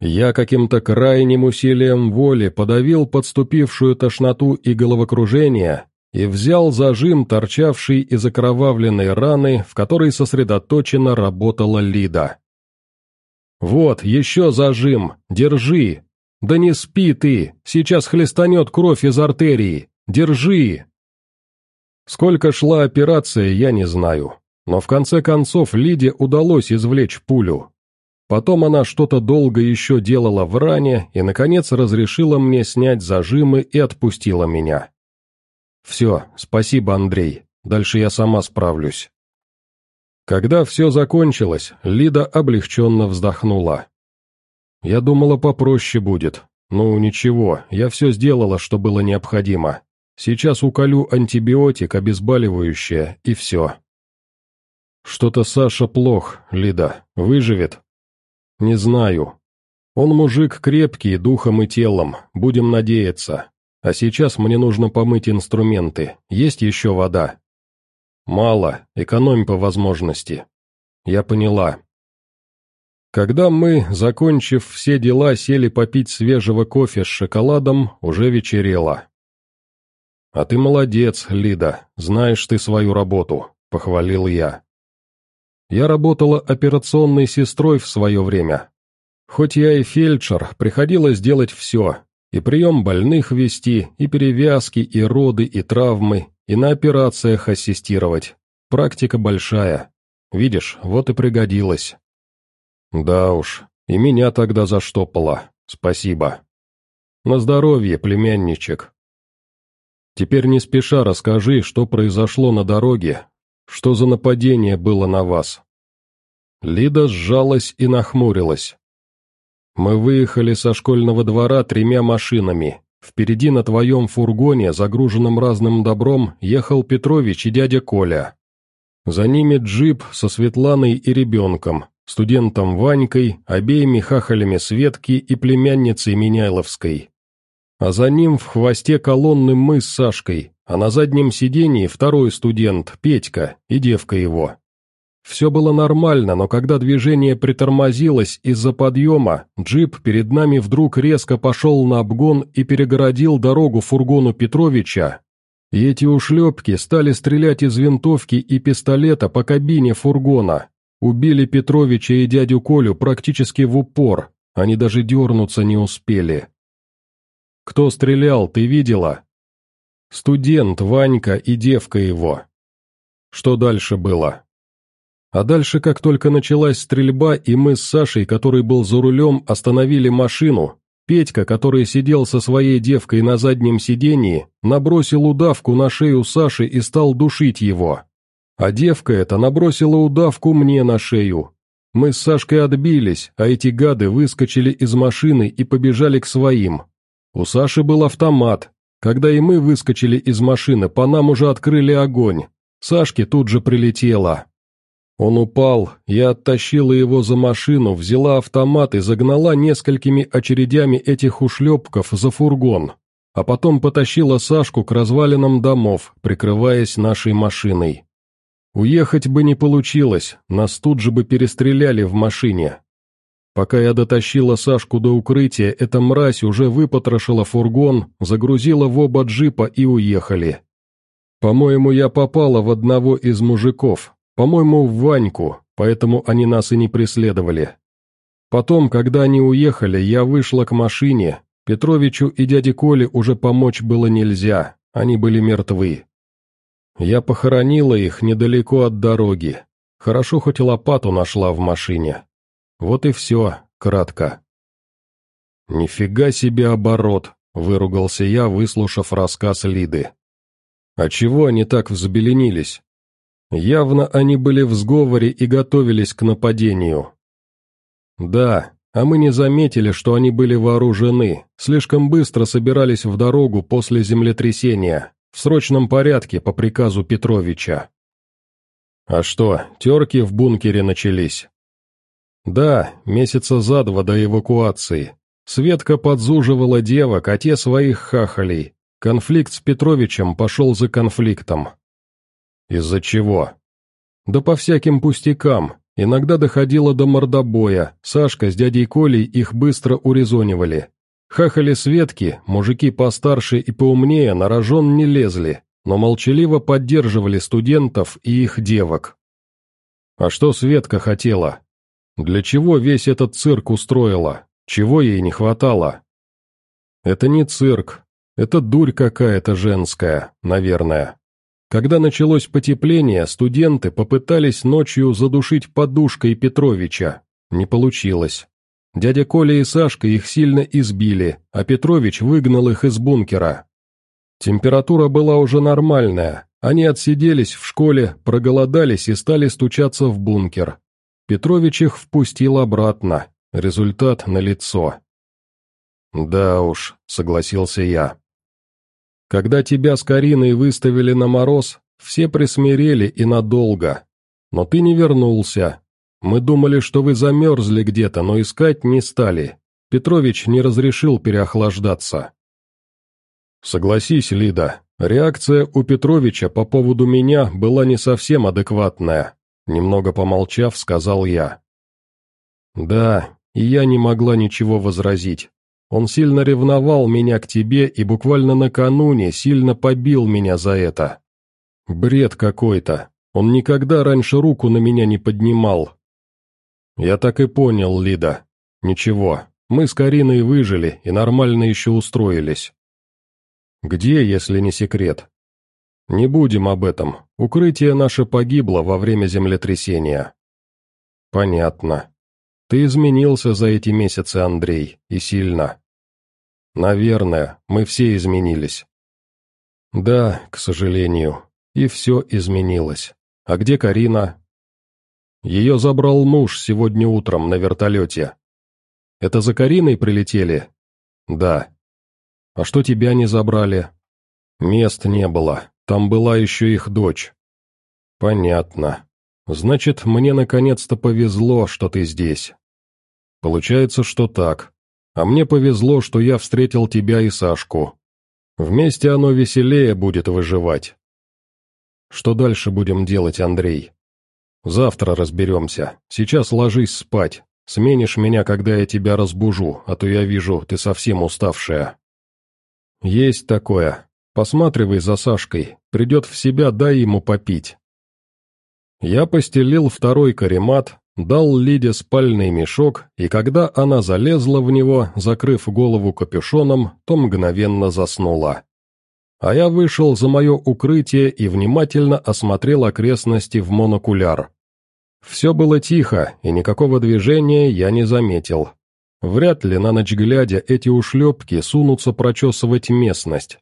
Я каким-то крайним усилием воли подавил подступившую тошноту и головокружение и взял зажим, торчавший из окровавленной раны, в которой сосредоточенно работала Лида. «Вот, еще зажим, держи! Да не спи ты, сейчас хлестанет кровь из артерии, держи!» Сколько шла операция, я не знаю. Но в конце концов Лиде удалось извлечь пулю. Потом она что-то долго еще делала в ране и, наконец, разрешила мне снять зажимы и отпустила меня. «Все, спасибо, Андрей. Дальше я сама справлюсь». Когда все закончилось, Лида облегченно вздохнула. «Я думала, попроще будет. Ну, ничего, я все сделала, что было необходимо. Сейчас уколю антибиотик, обезболивающее, и все. Что-то Саша плох, Лида, выживет? Не знаю. Он мужик крепкий, духом и телом, будем надеяться. А сейчас мне нужно помыть инструменты. Есть еще вода? Мало, экономь по возможности. Я поняла. Когда мы, закончив все дела, сели попить свежего кофе с шоколадом, уже вечерело. «А ты молодец, Лида, знаешь ты свою работу», — похвалил я. Я работала операционной сестрой в свое время. Хоть я и фельдшер, приходилось делать все, и прием больных вести, и перевязки, и роды, и травмы, и на операциях ассистировать. Практика большая. Видишь, вот и пригодилась. Да уж, и меня тогда заштопало. Спасибо. На здоровье, племянничек. Теперь не спеша расскажи, что произошло на дороге, что за нападение было на вас. Лида сжалась и нахмурилась. Мы выехали со школьного двора тремя машинами. Впереди на твоем фургоне, загруженном разным добром, ехал Петрович и дядя Коля. За ними джип со Светланой и ребенком, студентом Ванькой, обеими хахалями Светки и племянницей Меняйловской. А за ним в хвосте колонны мы с Сашкой, а на заднем сидении второй студент, Петька, и девка его. Все было нормально, но когда движение притормозилось из-за подъема, джип перед нами вдруг резко пошел на обгон и перегородил дорогу фургону Петровича. И эти ушлепки стали стрелять из винтовки и пистолета по кабине фургона, Убили Петровича и дядю Колю практически в упор, они даже дернуться не успели. «Кто стрелял, ты видела?» «Студент, Ванька и девка его». «Что дальше было?» А дальше, как только началась стрельба, и мы с Сашей, который был за рулем, остановили машину, Петька, который сидел со своей девкой на заднем сидении, набросил удавку на шею Саши и стал душить его. А девка эта набросила удавку мне на шею. Мы с Сашкой отбились, а эти гады выскочили из машины и побежали к своим. У Саши был автомат. Когда и мы выскочили из машины, по нам уже открыли огонь. Сашке тут же прилетело. Он упал, я оттащила его за машину, взяла автомат и загнала несколькими очередями этих ушлепков за фургон, а потом потащила Сашку к развалинам домов, прикрываясь нашей машиной. Уехать бы не получилось, нас тут же бы перестреляли в машине. Пока я дотащила Сашку до укрытия, эта мразь уже выпотрошила фургон, загрузила в оба джипа и уехали. По-моему, я попала в одного из мужиков, по-моему, в Ваньку, поэтому они нас и не преследовали. Потом, когда они уехали, я вышла к машине, Петровичу и дяде Коле уже помочь было нельзя, они были мертвы. Я похоронила их недалеко от дороги. Хорошо хоть лопату нашла в машине. Вот и все, кратко. «Нифига себе оборот», — выругался я, выслушав рассказ Лиды. «А чего они так взбеленились? Явно они были в сговоре и готовились к нападению». «Да, а мы не заметили, что они были вооружены, слишком быстро собирались в дорогу после землетрясения, в срочном порядке, по приказу Петровича. А что, терки в бункере начались? Да, месяца за два до эвакуации. Светка подзуживала девок, а те своих хахалей. Конфликт с Петровичем пошел за конфликтом. Из-за чего? Да по всяким пустякам. Иногда доходило до мордобоя, Сашка с дядей Колей их быстро урезонивали. Хахали Светки, мужики постарше и поумнее на рожон не лезли, но молчаливо поддерживали студентов и их девок. А что Светка хотела? Для чего весь этот цирк устроила? Чего ей не хватало? Это не цирк, это дурь какая-то женская, наверное. Когда началось потепление, студенты попытались ночью задушить подушкой Петровича. Не получилось. Дядя Коля и Сашка их сильно избили, а Петрович выгнал их из бункера. Температура была уже нормальная, они отсиделись в школе, проголодались и стали стучаться в бункер. Петрович их впустил обратно, результат налицо. «Да уж», — согласился я. Когда тебя с Кариной выставили на мороз, все присмирели и надолго. Но ты не вернулся. Мы думали, что вы замерзли где-то, но искать не стали. Петрович не разрешил переохлаждаться. Согласись, Лида, реакция у Петровича по поводу меня была не совсем адекватная. Немного помолчав, сказал я. Да, и я не могла ничего возразить. Он сильно ревновал меня к тебе и буквально накануне сильно побил меня за это. Бред какой-то. Он никогда раньше руку на меня не поднимал. Я так и понял, Лида. Ничего, мы с Кариной выжили и нормально еще устроились. Где, если не секрет? Не будем об этом. Укрытие наше погибло во время землетрясения. Понятно. Ты изменился за эти месяцы, Андрей, и сильно. Наверное, мы все изменились. Да, к сожалению, и все изменилось. А где Карина? Ее забрал муж сегодня утром на вертолете. Это за Кариной прилетели? Да. А что тебя не забрали? Мест не было, там была еще их дочь. Понятно. Значит, мне наконец-то повезло, что ты здесь. Получается, что так. А мне повезло, что я встретил тебя и Сашку. Вместе оно веселее будет выживать. Что дальше будем делать, Андрей? Завтра разберемся. Сейчас ложись спать. Сменишь меня, когда я тебя разбужу, а то я вижу, ты совсем уставшая. Есть такое. Посматривай за Сашкой. Придет в себя, дай ему попить. Я постелил второй каремат, дал Лиде спальный мешок, и когда она залезла в него, закрыв голову капюшоном, то мгновенно заснула. А я вышел за мое укрытие и внимательно осмотрел окрестности в монокуляр. Все было тихо, и никакого движения я не заметил. Вряд ли на ночь глядя эти ушлепки сунутся прочесывать местность.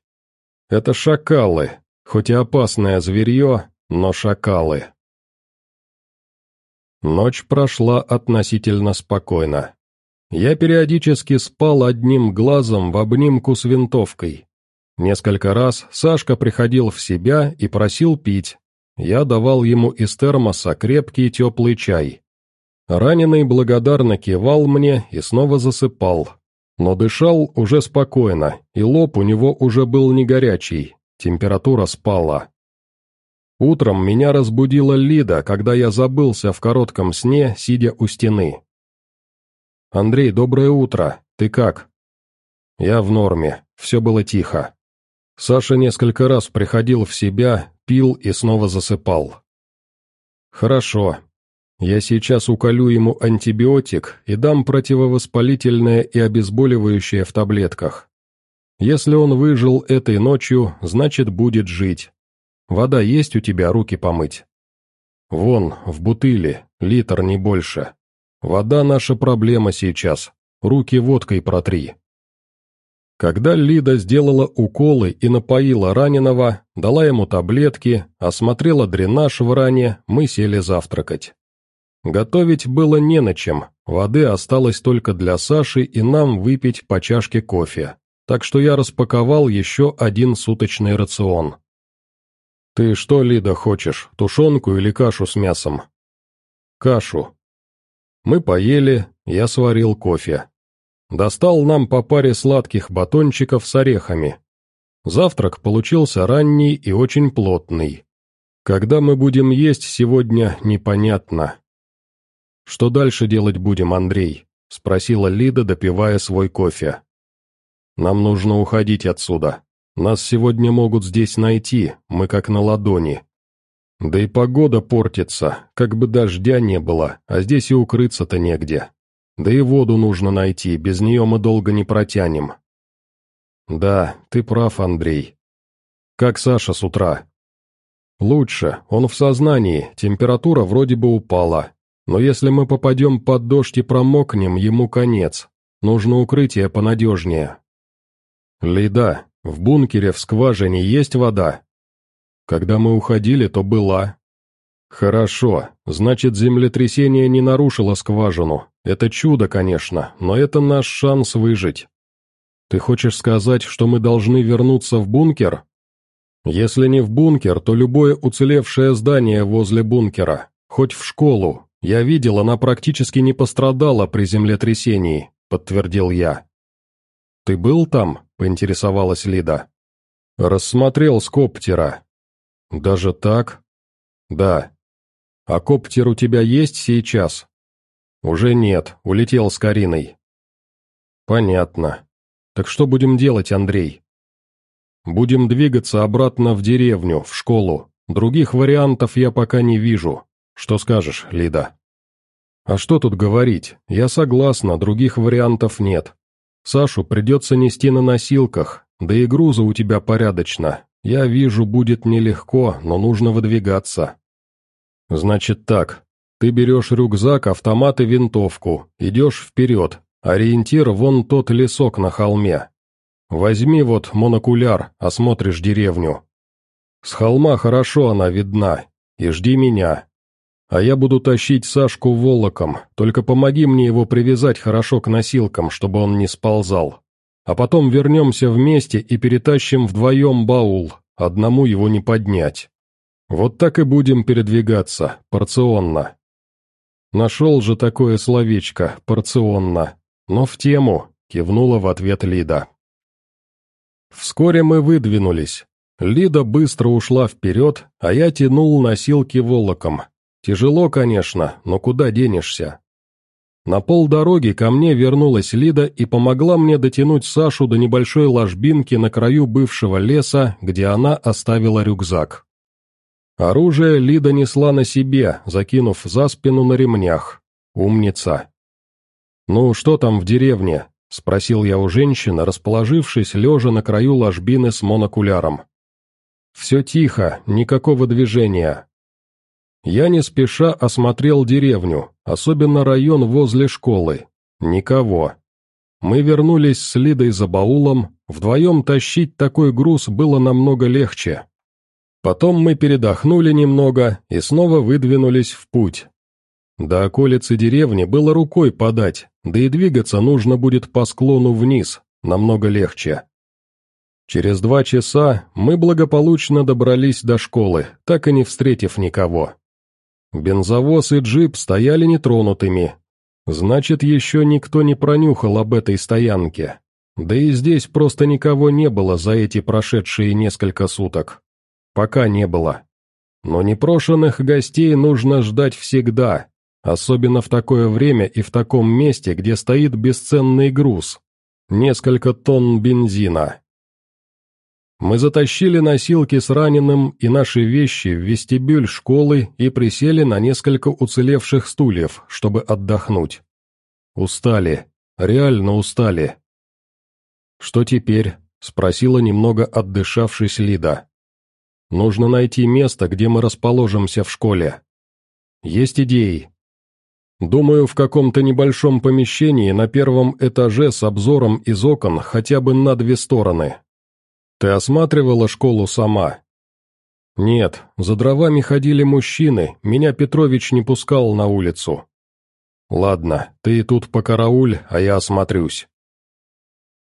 Это шакалы, хоть и опасное зверье, но шакалы. Ночь прошла относительно спокойно. Я периодически спал одним глазом в обнимку с винтовкой. Несколько раз Сашка приходил в себя и просил пить. Я давал ему из термоса крепкий теплый чай. Раненый благодарно кивал мне и снова засыпал. Но дышал уже спокойно, и лоб у него уже был не горячий, температура спала. Утром меня разбудила Лида, когда я забылся в коротком сне, сидя у стены. «Андрей, доброе утро. Ты как?» «Я в норме. Все было тихо. Саша несколько раз приходил в себя, пил и снова засыпал. «Хорошо. Я сейчас уколю ему антибиотик и дам противовоспалительное и обезболивающее в таблетках. Если он выжил этой ночью, значит будет жить. Вода есть у тебя, руки помыть?» «Вон, в бутыле, литр не больше. Вода наша проблема сейчас, руки водкой протри». Когда Лида сделала уколы и напоила раненого, дала ему таблетки, осмотрела дренаж в ране, мы сели завтракать. Готовить было не на чем, воды осталось только для Саши и нам выпить по чашке кофе, так что я распаковал еще один суточный рацион. «Ты что, Лида, хочешь, тушенку или кашу с мясом?» «Кашу». Мы поели, я сварил кофе. Достал нам по паре сладких батончиков с орехами. Завтрак получился ранний и очень плотный. Когда мы будем есть сегодня, непонятно. «Что дальше делать будем, Андрей?» — спросила Лида, допивая свой кофе. «Нам нужно уходить отсюда. Нас сегодня могут здесь найти, мы как на ладони. Да и погода портится, как бы дождя не было, а здесь и укрыться-то негде. Да и воду нужно найти, без нее мы долго не протянем. Да, ты прав, Андрей. Как Саша с утра? Лучше, он в сознании, температура вроде бы упала. Но если мы попадем под дождь и промокнем, ему конец. Нужно укрытие понадежнее. Лида, в бункере в скважине есть вода?» «Когда мы уходили, то была». «Хорошо, значит, землетрясение не нарушило скважину. Это чудо, конечно, но это наш шанс выжить». Ты хочешь сказать, что мы должны вернуться в бункер? Если не в бункер, то любое уцелевшее здание возле бункера, хоть в школу. Я видел, она практически не пострадала при землетрясении, подтвердил я. Ты был там? поинтересовалась Лида. Рассмотрел с коптера. Даже так? Да. А коптер у тебя есть сейчас? Уже нет, улетел с Кариной. Понятно. Так что будем делать, Андрей? Будем двигаться обратно в деревню, в школу. Других вариантов я пока не вижу. Что скажешь, Лида? А что тут говорить? Я согласна, других вариантов нет. Сашу придется нести на носилках, да и груза у тебя порядочно. Я вижу, будет нелегко, но нужно выдвигаться. Значит так, ты берешь рюкзак, автомат и винтовку, идешь вперед, ориентир вон тот лесок на холме. Возьми вот монокуляр, осмотришь деревню. С холма хорошо она видна, и жди меня. А я буду тащить Сашку волоком, только помоги мне его привязать хорошо к носилкам, чтобы он не сползал. А потом вернемся вместе и перетащим вдвоем баул, одному его не поднять. Вот так и будем передвигаться, порционно. Нашел же такое словечко, порционно. Но в тему, кивнула в ответ Лида. Вскоре мы выдвинулись. Лида быстро ушла вперед, а я тянул носилки волоком. Тяжело, конечно, но куда денешься? На полдороги ко мне вернулась Лида и помогла мне дотянуть Сашу до небольшой ложбинки на краю бывшего леса, где она оставила рюкзак. Оружие Лида несла на себе, закинув за спину на ремнях. Умница. «Ну, что там в деревне?» — спросил я у женщины, расположившись лежа на краю ложбины с монокуляром. «Все тихо, никакого движения». Я не спеша осмотрел деревню, особенно район возле школы. Никого. Мы вернулись с Лидой за баулом, вдвоем тащить такой груз было намного легче. Потом мы передохнули немного и снова выдвинулись в путь. До околицы деревни было рукой подать, да и двигаться нужно будет по склону вниз, намного легче. Через два часа мы благополучно добрались до школы, так и не встретив никого. Бензовоз и джип стояли нетронутыми. Значит, еще никто не пронюхал об этой стоянке. Да и здесь просто никого не было за эти прошедшие несколько суток. Пока не было. Но непрошенных гостей нужно ждать всегда, Особенно в такое время и в таком месте, где стоит бесценный груз. Несколько тонн бензина. Мы затащили носилки с раненым и наши вещи в вестибюль школы и присели на несколько уцелевших стульев, чтобы отдохнуть. Устали, реально устали. «Что теперь?» — спросила немного отдышавшись Лида. «Нужно найти место, где мы расположимся в школе. Есть идеи?» Думаю, в каком-то небольшом помещении на первом этаже с обзором из окон хотя бы на две стороны. Ты осматривала школу сама? Нет, за дровами ходили мужчины, меня Петрович не пускал на улицу. Ладно, ты тут покарауль, а я осмотрюсь.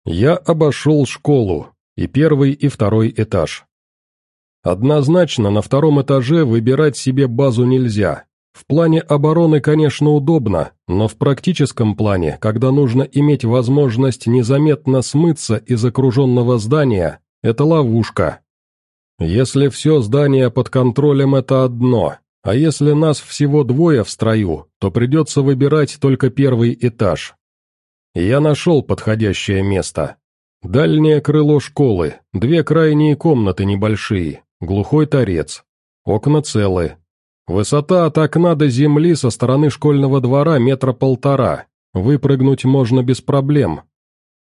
Я обошел школу, и первый, и второй этаж. Однозначно, на втором этаже выбирать себе базу нельзя, в плане обороны, конечно, удобно, но в практическом плане, когда нужно иметь возможность незаметно смыться из окруженного здания, это ловушка. Если все здание под контролем, это одно, а если нас всего двое в строю, то придется выбирать только первый этаж. Я нашел подходящее место. Дальнее крыло школы, две крайние комнаты небольшие, глухой торец. Окна целы, Высота от окна до земли со стороны школьного двора метра полтора. Выпрыгнуть можно без проблем.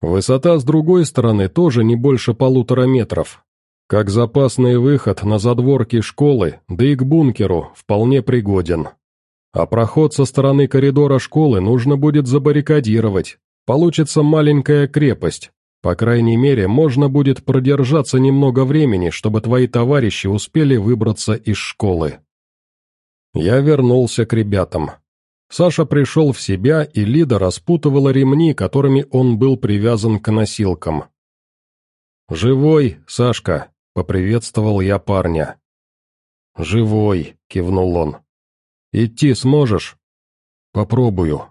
Высота с другой стороны тоже не больше полутора метров. Как запасный выход на задворки школы, да и к бункеру, вполне пригоден. А проход со стороны коридора школы нужно будет забаррикадировать. Получится маленькая крепость. По крайней мере, можно будет продержаться немного времени, чтобы твои товарищи успели выбраться из школы. Я вернулся к ребятам. Саша пришел в себя, и Лида распутывала ремни, которыми он был привязан к носилкам. «Живой, Сашка!» — поприветствовал я парня. «Живой!» — кивнул он. «Идти сможешь?» «Попробую».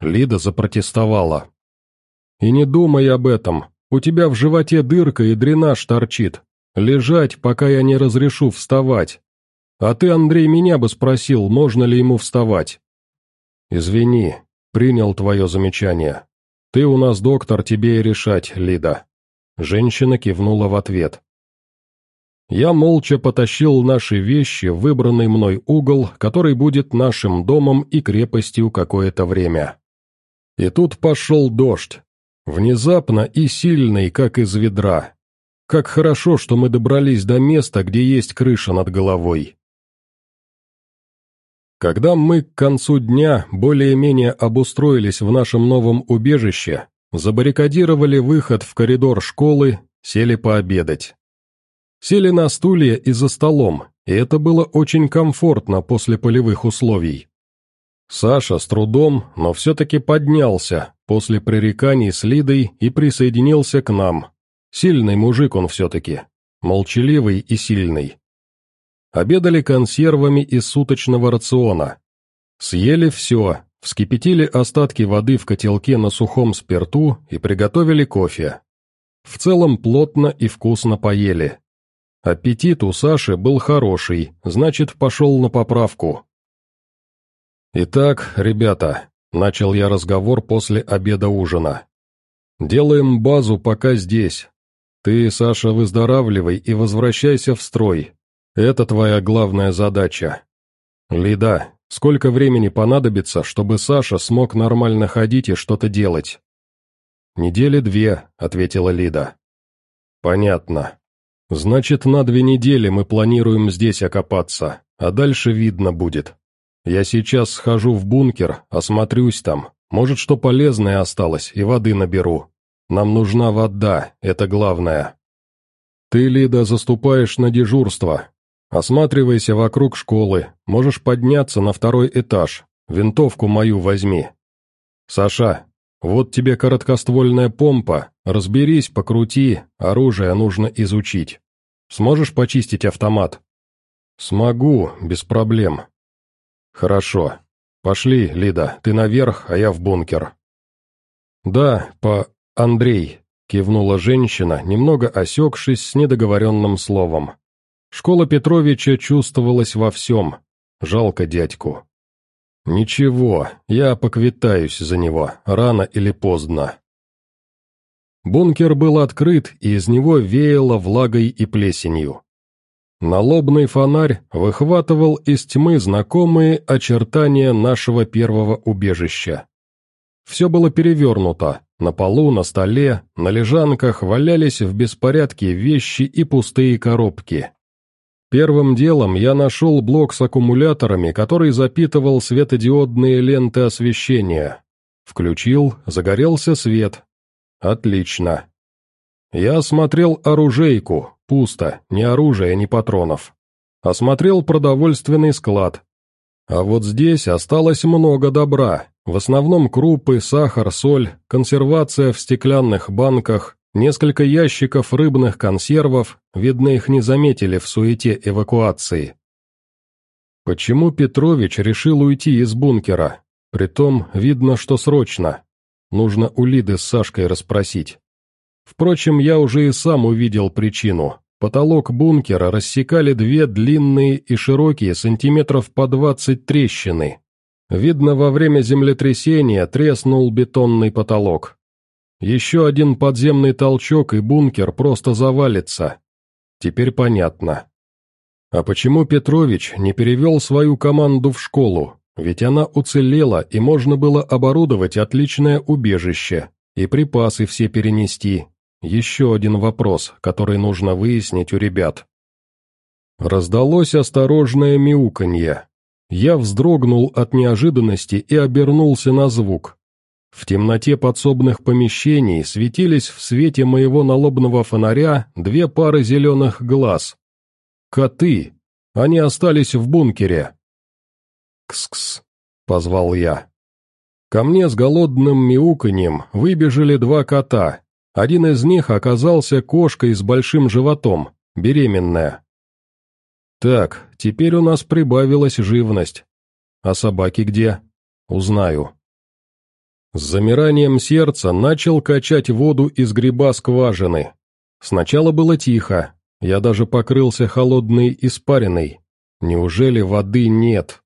Лида запротестовала. «И не думай об этом. У тебя в животе дырка и дренаж торчит. Лежать, пока я не разрешу вставать. А ты, Андрей, меня бы спросил, можно ли ему вставать». «Извини, принял твое замечание. Ты у нас доктор, тебе и решать, Лида». Женщина кивнула в ответ. Я молча потащил наши вещи в выбранный мной угол, который будет нашим домом и крепостью какое-то время. И тут пошел дождь. Внезапно и сильный, как из ведра. Как хорошо, что мы добрались до места, где есть крыша над головой. Когда мы к концу дня более-менее обустроились в нашем новом убежище, забаррикадировали выход в коридор школы, сели пообедать. Сели на стулья и за столом, и это было очень комфортно после полевых условий. Саша с трудом, но все-таки поднялся после пререканий с Лидой и присоединился к нам. Сильный мужик он все-таки, молчаливый и сильный. Обедали консервами из суточного рациона. Съели все, вскипятили остатки воды в котелке на сухом спирту и приготовили кофе. В целом плотно и вкусно поели. Аппетит у Саши был хороший, значит, пошел на поправку. «Итак, ребята», — начал я разговор после обеда-ужина. «Делаем базу пока здесь. Ты, Саша, выздоравливай и возвращайся в строй. Это твоя главная задача. Лида, сколько времени понадобится, чтобы Саша смог нормально ходить и что-то делать?» «Недели две», — ответила Лида. «Понятно. «Значит, на две недели мы планируем здесь окопаться, а дальше видно будет. Я сейчас схожу в бункер, осмотрюсь там, может, что полезное осталось, и воды наберу. Нам нужна вода, это главное. Ты, Лида, заступаешь на дежурство. Осматривайся вокруг школы, можешь подняться на второй этаж, винтовку мою возьми. Саша, вот тебе короткоствольная помпа, разберись, покрути, оружие нужно изучить. Сможешь почистить автомат? Смогу, без проблем. Хорошо. Пошли, Лида, ты наверх, а я в бункер. Да, по... Андрей, кивнула женщина, немного осекшись с недоговоренным словом. Школа Петровича чувствовалась во всем. Жалко дядьку. «Ничего, я поквитаюсь за него, рано или поздно». Бункер был открыт, и из него веяло влагой и плесенью. Налобный фонарь выхватывал из тьмы знакомые очертания нашего первого убежища. Все было перевернуто, на полу, на столе, на лежанках валялись в беспорядке вещи и пустые коробки. Первым делом я нашел блок с аккумуляторами, который запитывал светодиодные ленты освещения. Включил, загорелся свет. Отлично. Я осмотрел оружейку, пусто, ни оружия, ни патронов. Осмотрел продовольственный склад. А вот здесь осталось много добра, в основном крупы, сахар, соль, консервация в стеклянных банках, Несколько ящиков рыбных консервов, видно, их не заметили в суете эвакуации. Почему Петрович решил уйти из бункера? Притом, видно, что срочно. Нужно у Лиды с Сашкой расспросить. Впрочем, я уже и сам увидел причину. Потолок бункера рассекали две длинные и широкие сантиметров по двадцать трещины. Видно, во время землетрясения треснул бетонный потолок. Еще один подземный толчок, и бункер просто завалится. Теперь понятно. А почему Петрович не перевел свою команду в школу? Ведь она уцелела, и можно было оборудовать отличное убежище, и припасы все перенести. Еще один вопрос, который нужно выяснить у ребят. Раздалось осторожное мяуканье. Я вздрогнул от неожиданности и обернулся на звук. В темноте подсобных помещений светились в свете моего налобного фонаря две пары зеленых глаз. Коты! Они остались в бункере. «Кс-кс», — позвал я. Ко мне с голодным мяуканьем выбежали два кота. Один из них оказался кошкой с большим животом, беременная. Так, теперь у нас прибавилась живность. А собаки где? Узнаю. С замиранием сердца начал качать воду из гриба скважины. Сначала было тихо, я даже покрылся холодной испариной. Неужели воды нет?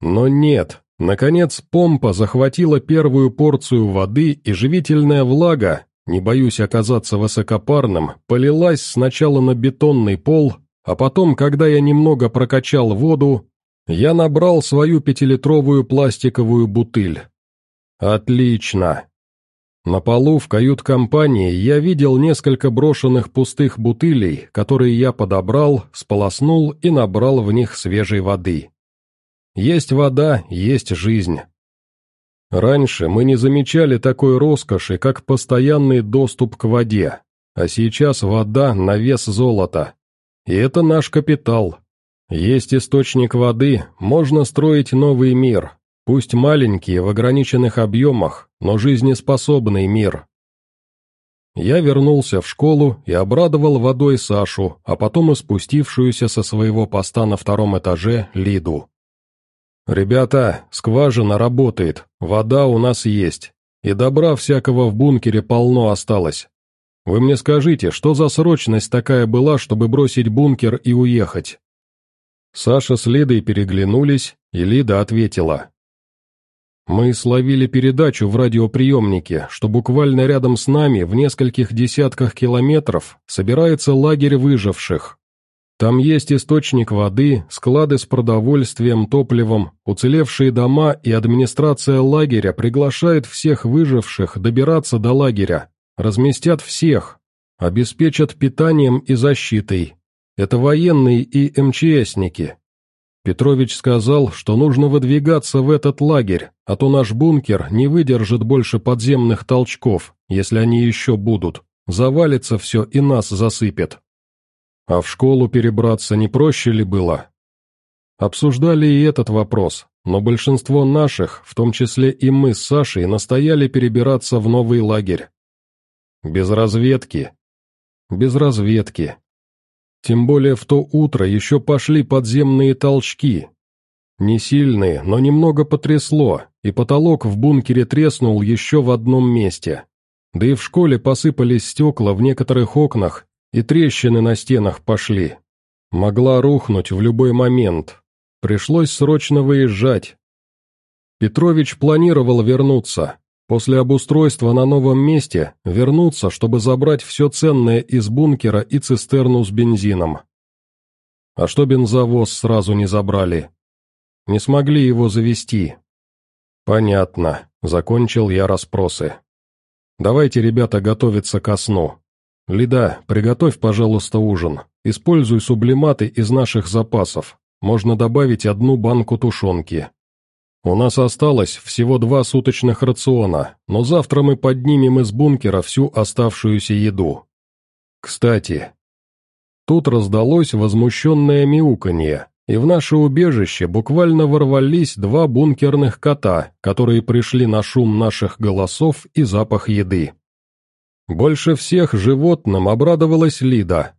Но нет, наконец помпа захватила первую порцию воды, и живительная влага, не боюсь оказаться высокопарным, полилась сначала на бетонный пол, а потом, когда я немного прокачал воду, я набрал свою пятилитровую пластиковую бутыль. Отлично. На полу в кают-компании я видел несколько брошенных пустых бутылей, которые я подобрал, сполоснул и набрал в них свежей воды. Есть вода, есть жизнь. Раньше мы не замечали такой роскоши, как постоянный доступ к воде, а сейчас вода на вес золота. И это наш капитал. Есть источник воды, можно строить новый мир, пусть маленький, в ограниченных объемах, но жизнеспособный мир. Я вернулся в школу и обрадовал водой Сашу, а потом и спустившуюся со своего поста на втором этаже Лиду. «Ребята, скважина работает, вода у нас есть, и добра всякого в бункере полно осталось. Вы мне скажите, что за срочность такая была, чтобы бросить бункер и уехать?» Саша с Лидой переглянулись, и Лида ответила. «Мы словили передачу в радиоприемнике, что буквально рядом с нами, в нескольких десятках километров, собирается лагерь выживших. Там есть источник воды, склады с продовольствием, топливом, уцелевшие дома и администрация лагеря приглашает всех выживших добираться до лагеря, разместят всех, обеспечат питанием и защитой. Это военные и МЧСники. Петрович сказал, что нужно выдвигаться в этот лагерь, а то наш бункер не выдержит больше подземных толчков, если они еще будут. Завалится все и нас засыпет. А в школу перебраться не проще ли было? Обсуждали и этот вопрос, но большинство наших, в том числе и мы с Сашей, настояли перебираться в новый лагерь. Без разведки. Без разведки. Тем более в то утро еще пошли подземные толчки. Не сильные, но немного потрясло, и потолок в бункере треснул еще в одном месте. Да и в школе посыпались стекла в некоторых окнах, и трещины на стенах пошли. Могла рухнуть в любой момент. Пришлось срочно выезжать. Петрович планировал вернуться. После обустройства на новом месте вернуться, чтобы забрать все ценное из бункера и цистерну с бензином. А что бензовоз сразу не забрали? Не смогли его завести. Понятно, закончил я расспросы. Давайте, ребята, готовиться ко сну. «Лида, приготовь, пожалуйста, ужин. Используй сублиматы из наших запасов. Можно добавить одну банку тушенки. У нас осталось всего два суточных рациона, но завтра мы поднимем из бункера всю оставшуюся еду. Кстати...» Тут раздалось возмущенное мяуканье, и в наше убежище буквально ворвались два бункерных кота, которые пришли на шум наших голосов и запах еды. Больше всех животным обрадовалась Лида.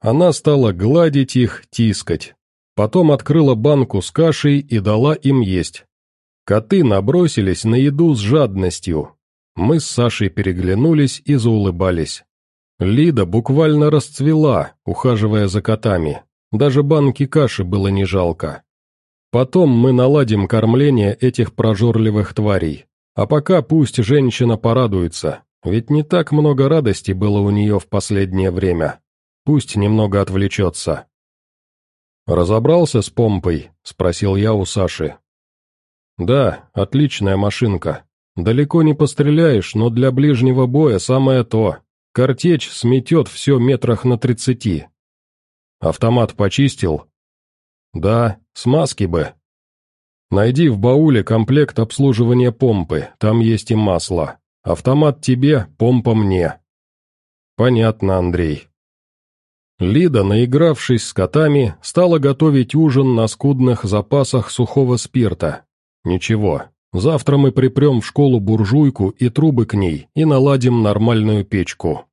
Она стала гладить их, тискать. Потом открыла банку с кашей и дала им есть. Коты набросились на еду с жадностью. Мы с Сашей переглянулись и заулыбались. Лида буквально расцвела, ухаживая за котами. Даже банки каши было не жалко. Потом мы наладим кормление этих прожорливых тварей. А пока пусть женщина порадуется, ведь не так много радости было у нее в последнее время. Пусть немного отвлечется. «Разобрался с помпой?» — спросил я у Саши. «Да, отличная машинка. Далеко не постреляешь, но для ближнего боя самое то. Картечь сметет все метрах на тридцати. Автомат почистил?» «Да, смазки бы». «Найди в бауле комплект обслуживания помпы, там есть и масло». Автомат тебе, помпа мне. Понятно, Андрей. Лида, наигравшись с котами, стала готовить ужин на скудных запасах сухого спирта. Ничего, Завтра мы припрем в школу буржуйку и трубы к ней и наладим нормальную печку».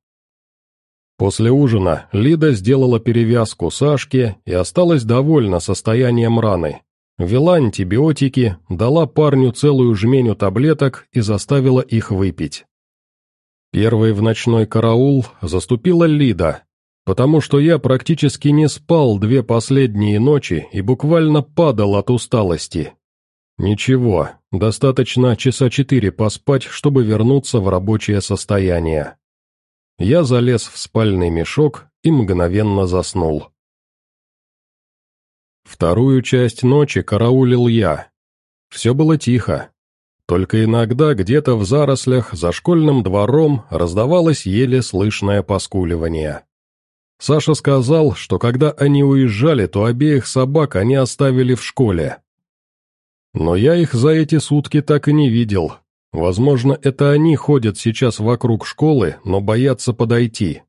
После ужина Лида сделала перевязку Сашке и осталась довольна состоянием раны. Вела антибиотики, дала парню целую жменю таблеток и заставила их выпить. Первой в ночной караул заступила Лида, потому что я практически не спал две последние ночи и буквально падал от усталости. Ничего, достаточно часа четыре поспать, чтобы вернуться в рабочее состояние. Я залез в спальный мешок и мгновенно заснул. Вторую часть ночи караулил я. Все было тихо. Только иногда где-то в зарослях за школьным двором раздавалось еле слышное поскуливание. Саша сказал, что когда они уезжали, то обеих собак они оставили в школе. Но я их за эти сутки так и не видел, Возможно, это они ходят сейчас вокруг школы, но боятся подойти.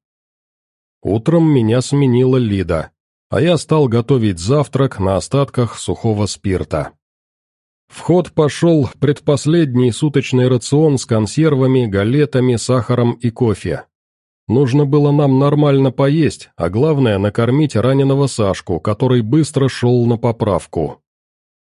Утром меня сменила Лида, а я стал готовить завтрак на остатках сухого спирта. В ход пошел предпоследний суточный рацион с консервами, галетами, сахаром и кофе. Нужно было нам нормально поесть, а главное накормить раненого Сашку, который быстро шел на поправку.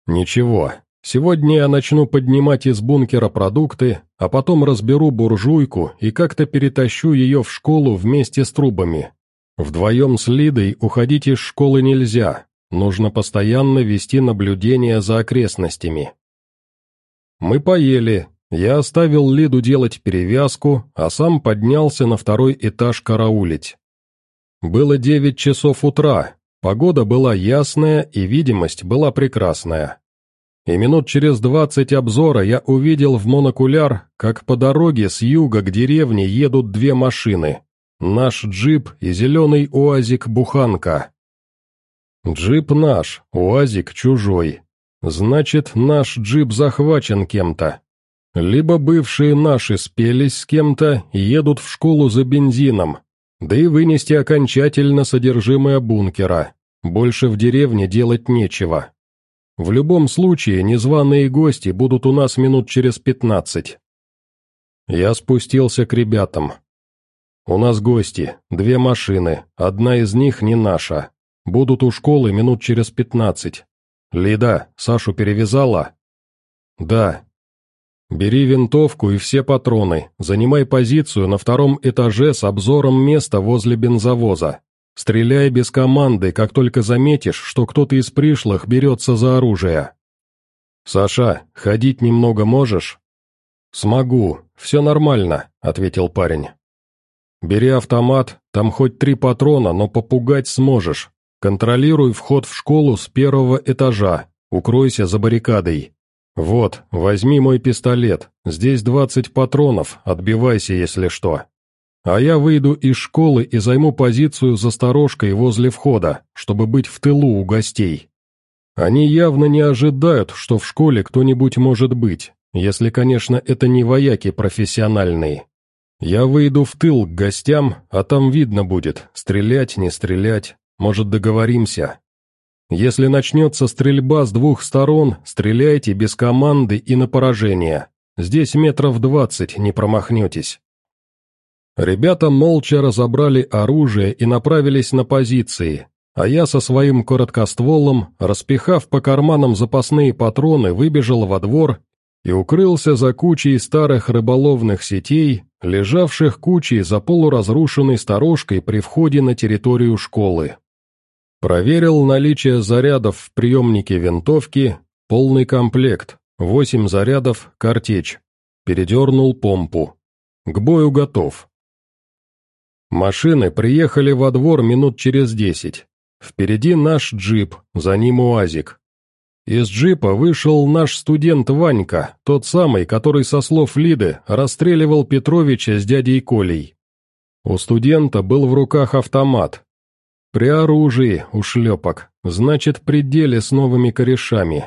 Ничего, Сегодня я начну поднимать из бункера продукты, а потом разберу буржуйку и как-то перетащу ее в школу вместе с трубами. Вдвоем с Лидой уходить из школы нельзя, нужно постоянно вести наблюдение за окрестностями. Мы поели, я оставил Лиду делать перевязку, а сам поднялся на второй этаж караулить. Было девять часов утра, погода была ясная и видимость была прекрасная и минут через двадцать обзора я увидел в монокуляр, как по дороге с юга к деревне едут две машины. Наш джип и зеленый УАЗик-буханка. Джип наш, УАЗик чужой. Значит, наш джип захвачен кем-то. Либо бывшие наши спелись с кем-то и едут в школу за бензином, да и вынести окончательно содержимое бункера. Больше в деревне делать нечего. В любом случае, незваные гости будут у нас минут через пятнадцать. Я спустился к ребятам. У нас гости, две машины, одна из них не наша. Будут у школы минут через пятнадцать. Лида, Сашу перевязала? Да. Бери винтовку и все патроны, занимай позицию на втором этаже с обзором места возле бензовоза. Стреляй без команды, как только заметишь, что кто-то из пришлых берется за оружие. «Саша, ходить немного можешь?» «Смогу, все нормально», — ответил парень. «Бери автомат, там хоть три патрона, но попугать сможешь. Контролируй вход в школу с первого этажа, укройся за баррикадой. Вот, возьми мой пистолет, здесь двадцать патронов, отбивайся, если что». А я выйду из школы и займу позицию за сторожкой возле входа, чтобы быть в тылу у гостей. Они явно не ожидают, что в школе кто-нибудь может быть, если, конечно, это не вояки профессиональные. Я выйду в тыл к гостям, а там видно будет, стрелять, не стрелять, может договоримся. Если начнется стрельба с двух сторон, стреляйте без команды и на поражение. Здесь метров двадцать, не промахнетесь. Ребята молча разобрали оружие и направились на позиции, а я со своим короткостволом, распихав по карманам запасные патроны, выбежал во двор и укрылся за кучей старых рыболовных сетей, лежавших кучей за полуразрушенной сторожкой при входе на территорию школы. Проверил наличие зарядов в приемнике винтовки, полный комплект, восемь зарядов, картечь. Передернул помпу. К бою готов. Машины приехали во двор минут через десять. Впереди наш джип, за ним УАЗик. Из джипа вышел наш студент Ванька, тот самый, который, со слов Лиды, расстреливал Петровича с дядей Колей. У студента был в руках автомат. При оружии, у шлепок, значит, при деле с новыми корешами.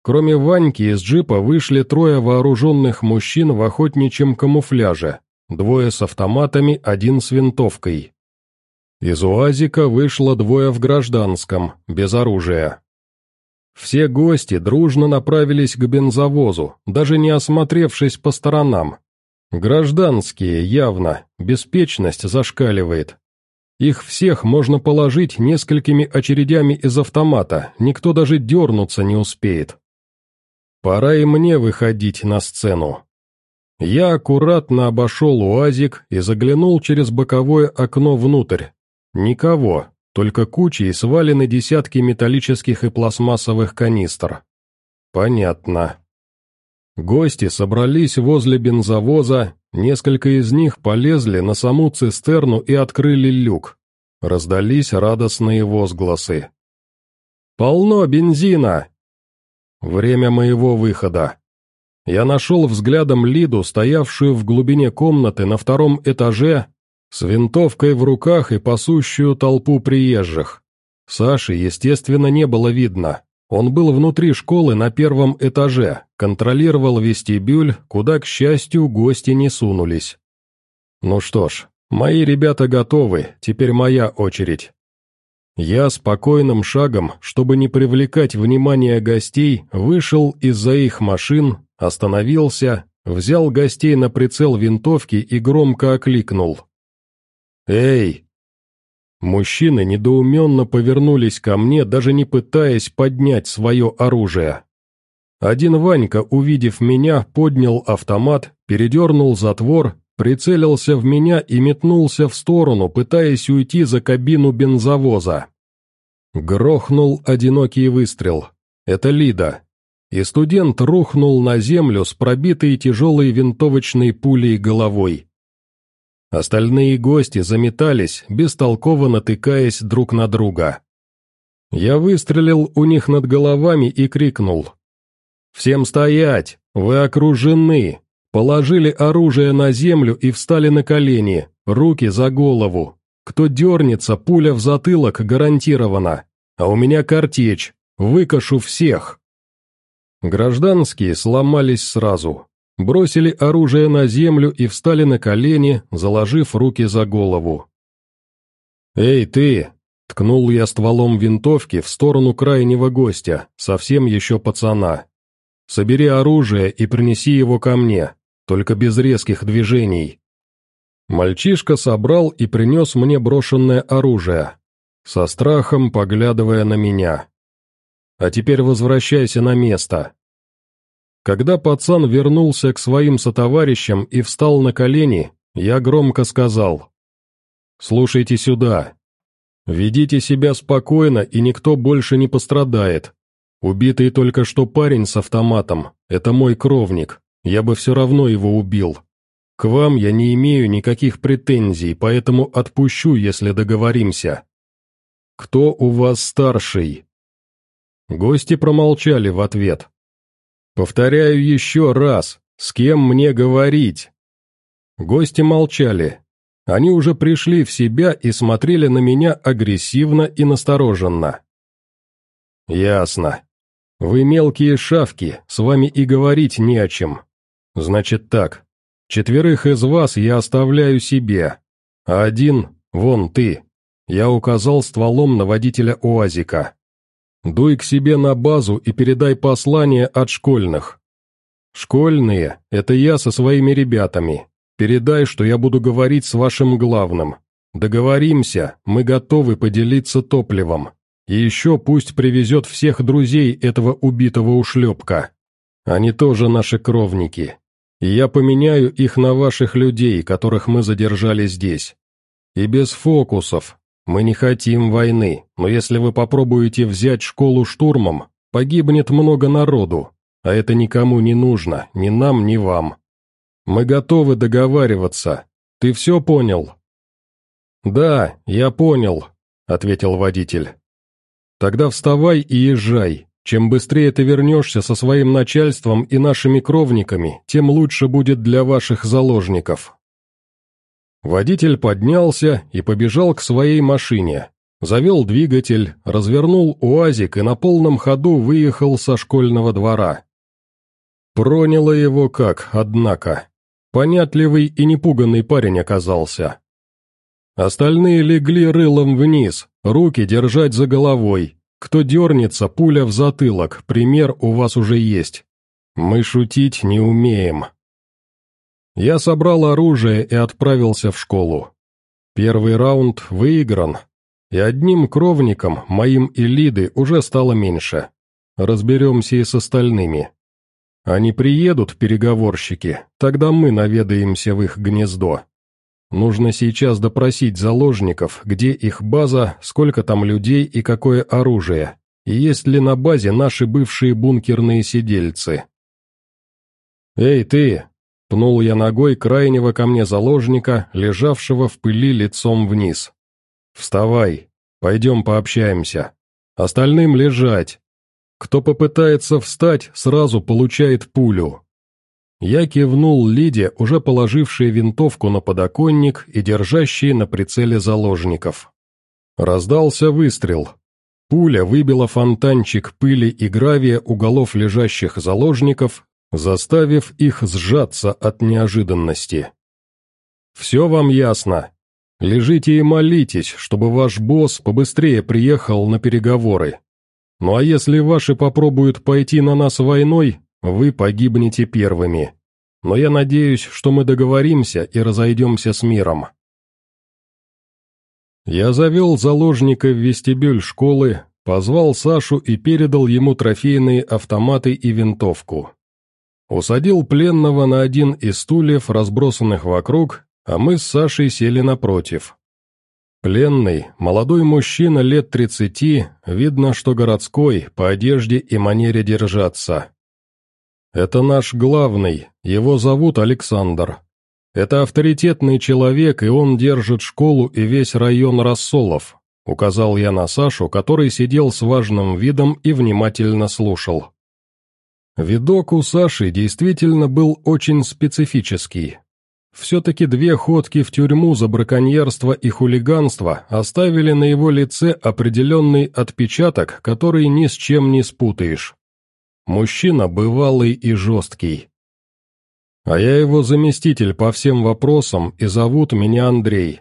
Кроме Ваньки из джипа вышли трое вооруженных мужчин в охотничьем камуфляже, Двое с автоматами, один с винтовкой. Из УАЗика вышло двое в гражданском, без оружия. Все гости дружно направились к бензовозу, даже не осмотревшись по сторонам. Гражданские, явно, беспечность зашкаливает. Их всех можно положить несколькими очередями из автомата, никто даже дернуться не успеет. Пора и мне выходить на сцену. Я аккуратно обошел УАЗик и заглянул через боковое окно внутрь. Никого, только кучи и свалены десятки металлических и пластмассовых канистр. Понятно. Гости собрались возле бензовоза, несколько из них полезли на саму цистерну и открыли люк. Раздались радостные возгласы. «Полно бензина!» Время моего выхода. Я нашел взглядом Лиду, стоявшую в глубине комнаты на втором этаже, с винтовкой в руках и пасущую толпу приезжих. Саши, естественно, не было видно. Он был внутри школы на первом этаже, контролировал вестибюль, куда, к счастью, гости не сунулись. Ну что ж, мои ребята готовы, теперь моя очередь. Я спокойным шагом, чтобы не привлекать внимание гостей, вышел из-за их машин, остановился, взял гостей на прицел винтовки и громко окликнул. «Эй, Мужчины недоуменно повернулись ко мне, даже не пытаясь поднять свое оружие. Один Ванька, увидев меня, поднял автомат, передернул затвор, прицелился в меня и метнулся в сторону, пытаясь уйти за кабину бензовоза. Грохнул одинокий выстрел. Это Лида. И студент рухнул на землю с пробитой тяжелой винтовочной пулей головой. Остальные гости заметались, бестолково натыкаясь друг на друга. Я выстрелил у них над головами и крикнул. «Всем стоять! Вы окружены!» Положили оружие на землю и встали на колени, руки за голову. Кто дернется, пуля в затылок гарантирована. А у меня картечь, выкашу всех. Гражданские сломались сразу бросили оружие на землю и встали на колени, заложив руки за голову. «Эй, ты!» — ткнул я стволом винтовки в сторону крайнего гостя, совсем еще пацана. «Собери оружие и принеси его ко мне, только без резких движений». Мальчишка собрал и принес мне брошенное оружие, со страхом поглядывая на меня. «А теперь возвращайся на место», когда пацан вернулся к своим сотоварищам и встал на колени, я громко сказал. «Слушайте сюда. Ведите себя спокойно, и никто больше не пострадает. Убитый только что парень с автоматом — это мой кровник, я бы все равно его убил. К вам я не имею никаких претензий, поэтому отпущу, если договоримся. Кто у вас старший?» Гости промолчали в ответ. Повторяю еще раз, с кем мне говорить?» Гости молчали. Они уже пришли в себя и смотрели на меня агрессивно и настороженно. «Ясно. Вы мелкие шавки, с вами и говорить не о чем. Значит так, четверых из вас я оставляю себе, а один, вон ты». Я указал стволом на водителя УАЗика. Дуй к себе на базу и передай послание от школьных. Школьные — это я со своими ребятами. Передай, что я буду говорить с вашим главным. Договоримся, мы готовы поделиться топливом. И еще пусть привезет всех друзей этого убитого ушлепка. Они тоже наши кровники. И я поменяю их на ваших людей, которых мы задержали здесь. И без фокусов, мы не хотим войны, но если вы попробуете взять школу штурмом, погибнет много народу, а это никому не нужно, ни нам, ни вам. Мы готовы договариваться. Ты все понял?» «Да, я понял», — ответил водитель. «Тогда вставай и езжай. Чем быстрее ты вернешься со своим начальством и нашими кровниками, тем лучше будет для ваших заложников». Водитель поднялся и побежал к своей машине. Завел двигатель, развернул УАЗик и на полном ходу выехал со школьного двора. Проняло его как, однако. Понятливый и непуганный парень оказался. Остальные легли рылом вниз, руки держать за головой, Кто дернется, пуля в затылок, пример у вас уже есть. Мы шутить не умеем. Я собрал оружие и отправился в школу. Первый раунд выигран, и одним кровником, моим и Лиды, уже стало меньше. Разберемся и с остальными. Они приедут, переговорщики, тогда мы наведаемся в их гнездо. Нужно сейчас допросить заложников, где их база, сколько там людей и какое оружие, и есть ли на базе наши бывшие бункерные сидельцы. «Эй, ты!» — пнул я ногой крайнего ко мне заложника, лежавшего в пыли лицом вниз. «Вставай, пойдем пообщаемся. Остальным лежать. Кто попытается встать, сразу получает пулю». Я кивнул Лиде, уже положившей винтовку на подоконник и держащей на прицеле заложников. Раздался выстрел. Пуля выбила фонтанчик пыли и гравия у голов лежащих заложников, заставив их сжаться от неожиданности. «Все вам ясно. Лежите и молитесь, чтобы ваш босс побыстрее приехал на переговоры. Ну а если ваши попробуют пойти на нас войной, вы погибнете первыми. Но я надеюсь, что мы договоримся и разойдемся с миром». Я завел заложника в вестибюль школы, позвал Сашу и передал ему трофейные автоматы и винтовку. Усадил пленного на один из стульев, разбросанных вокруг, а мы с Сашей сели напротив. Пленный, молодой мужчина лет тридцати, видно, что городской, по одежде и манере держаться. Это наш главный, его зовут Александр. Это авторитетный человек, и он держит школу и весь район рассолов, указал я на Сашу, который сидел с важным видом и внимательно слушал. Видок у Саши действительно был очень специфический. Все-таки две ходки в тюрьму за браконьерство и хулиганство оставили на его лице определенный отпечаток, который ни с чем не спутаешь. Мужчина бывалый и жесткий. А я его заместитель по всем вопросам, и зовут меня Андрей.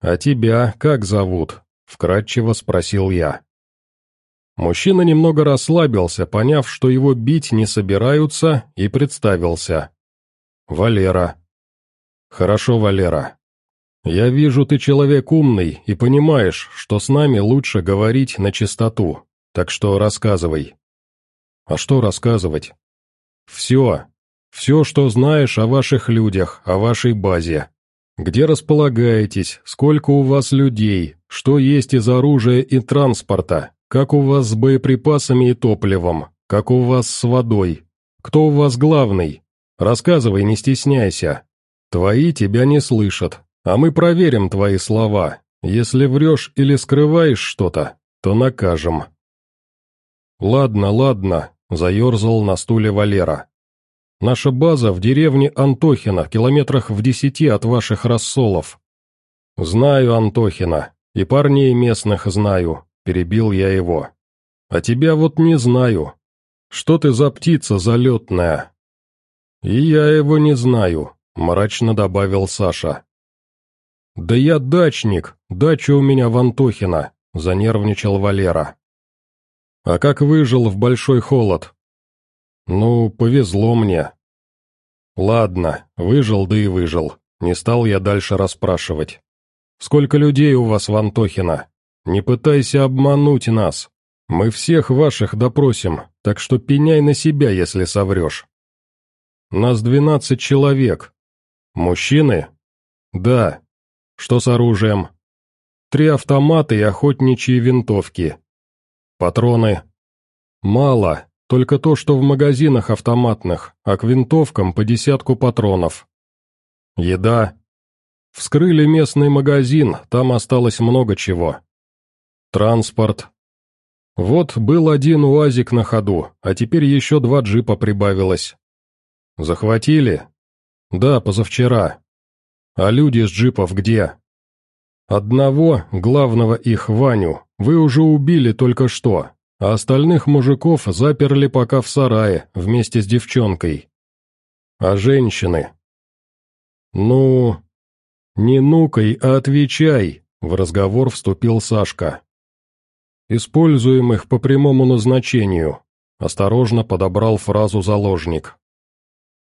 «А тебя как зовут?» — вкратчиво спросил я. Мужчина немного расслабился, поняв, что его бить не собираются, и представился. «Валера». «Хорошо, Валера. Я вижу, ты человек умный и понимаешь, что с нами лучше говорить на чистоту, так что рассказывай». «А что рассказывать?» «Все. Все, что знаешь о ваших людях, о вашей базе. Где располагаетесь, сколько у вас людей, что есть из оружия и транспорта, как у вас с боеприпасами и топливом? Как у вас с водой? Кто у вас главный? Рассказывай, не стесняйся. Твои тебя не слышат, а мы проверим твои слова. Если врешь или скрываешь что-то, то накажем». «Ладно, ладно», — заерзал на стуле Валера. «Наша база в деревне Антохина, километрах в десяти от ваших рассолов». «Знаю Антохина, и парней местных знаю, — перебил я его. «А тебя вот не знаю. Что ты за птица залетная?» «И я его не знаю», — мрачно добавил Саша. «Да я дачник, дача у меня в Антохино», — занервничал Валера. «А как выжил в большой холод?» «Ну, повезло мне». «Ладно, выжил да и выжил, не стал я дальше расспрашивать. Сколько людей у вас в Антохино?» Не пытайся обмануть нас. Мы всех ваших допросим, так что пеняй на себя, если соврешь. Нас двенадцать человек. Мужчины? Да. Что с оружием? Три автомата и охотничьи винтовки. Патроны? Мало, только то, что в магазинах автоматных, а к винтовкам по десятку патронов. Еда? Вскрыли местный магазин, там осталось много чего. Транспорт. Вот был один УАЗик на ходу, а теперь еще два джипа прибавилось. Захватили? Да, позавчера. А люди с джипов где? Одного, главного их, Ваню, вы уже убили только что, а остальных мужиков заперли пока в сарае, вместе с девчонкой. А женщины? Ну... Не нукай, а отвечай, в разговор вступил Сашка. Используемых по прямому назначению», осторожно подобрал фразу заложник.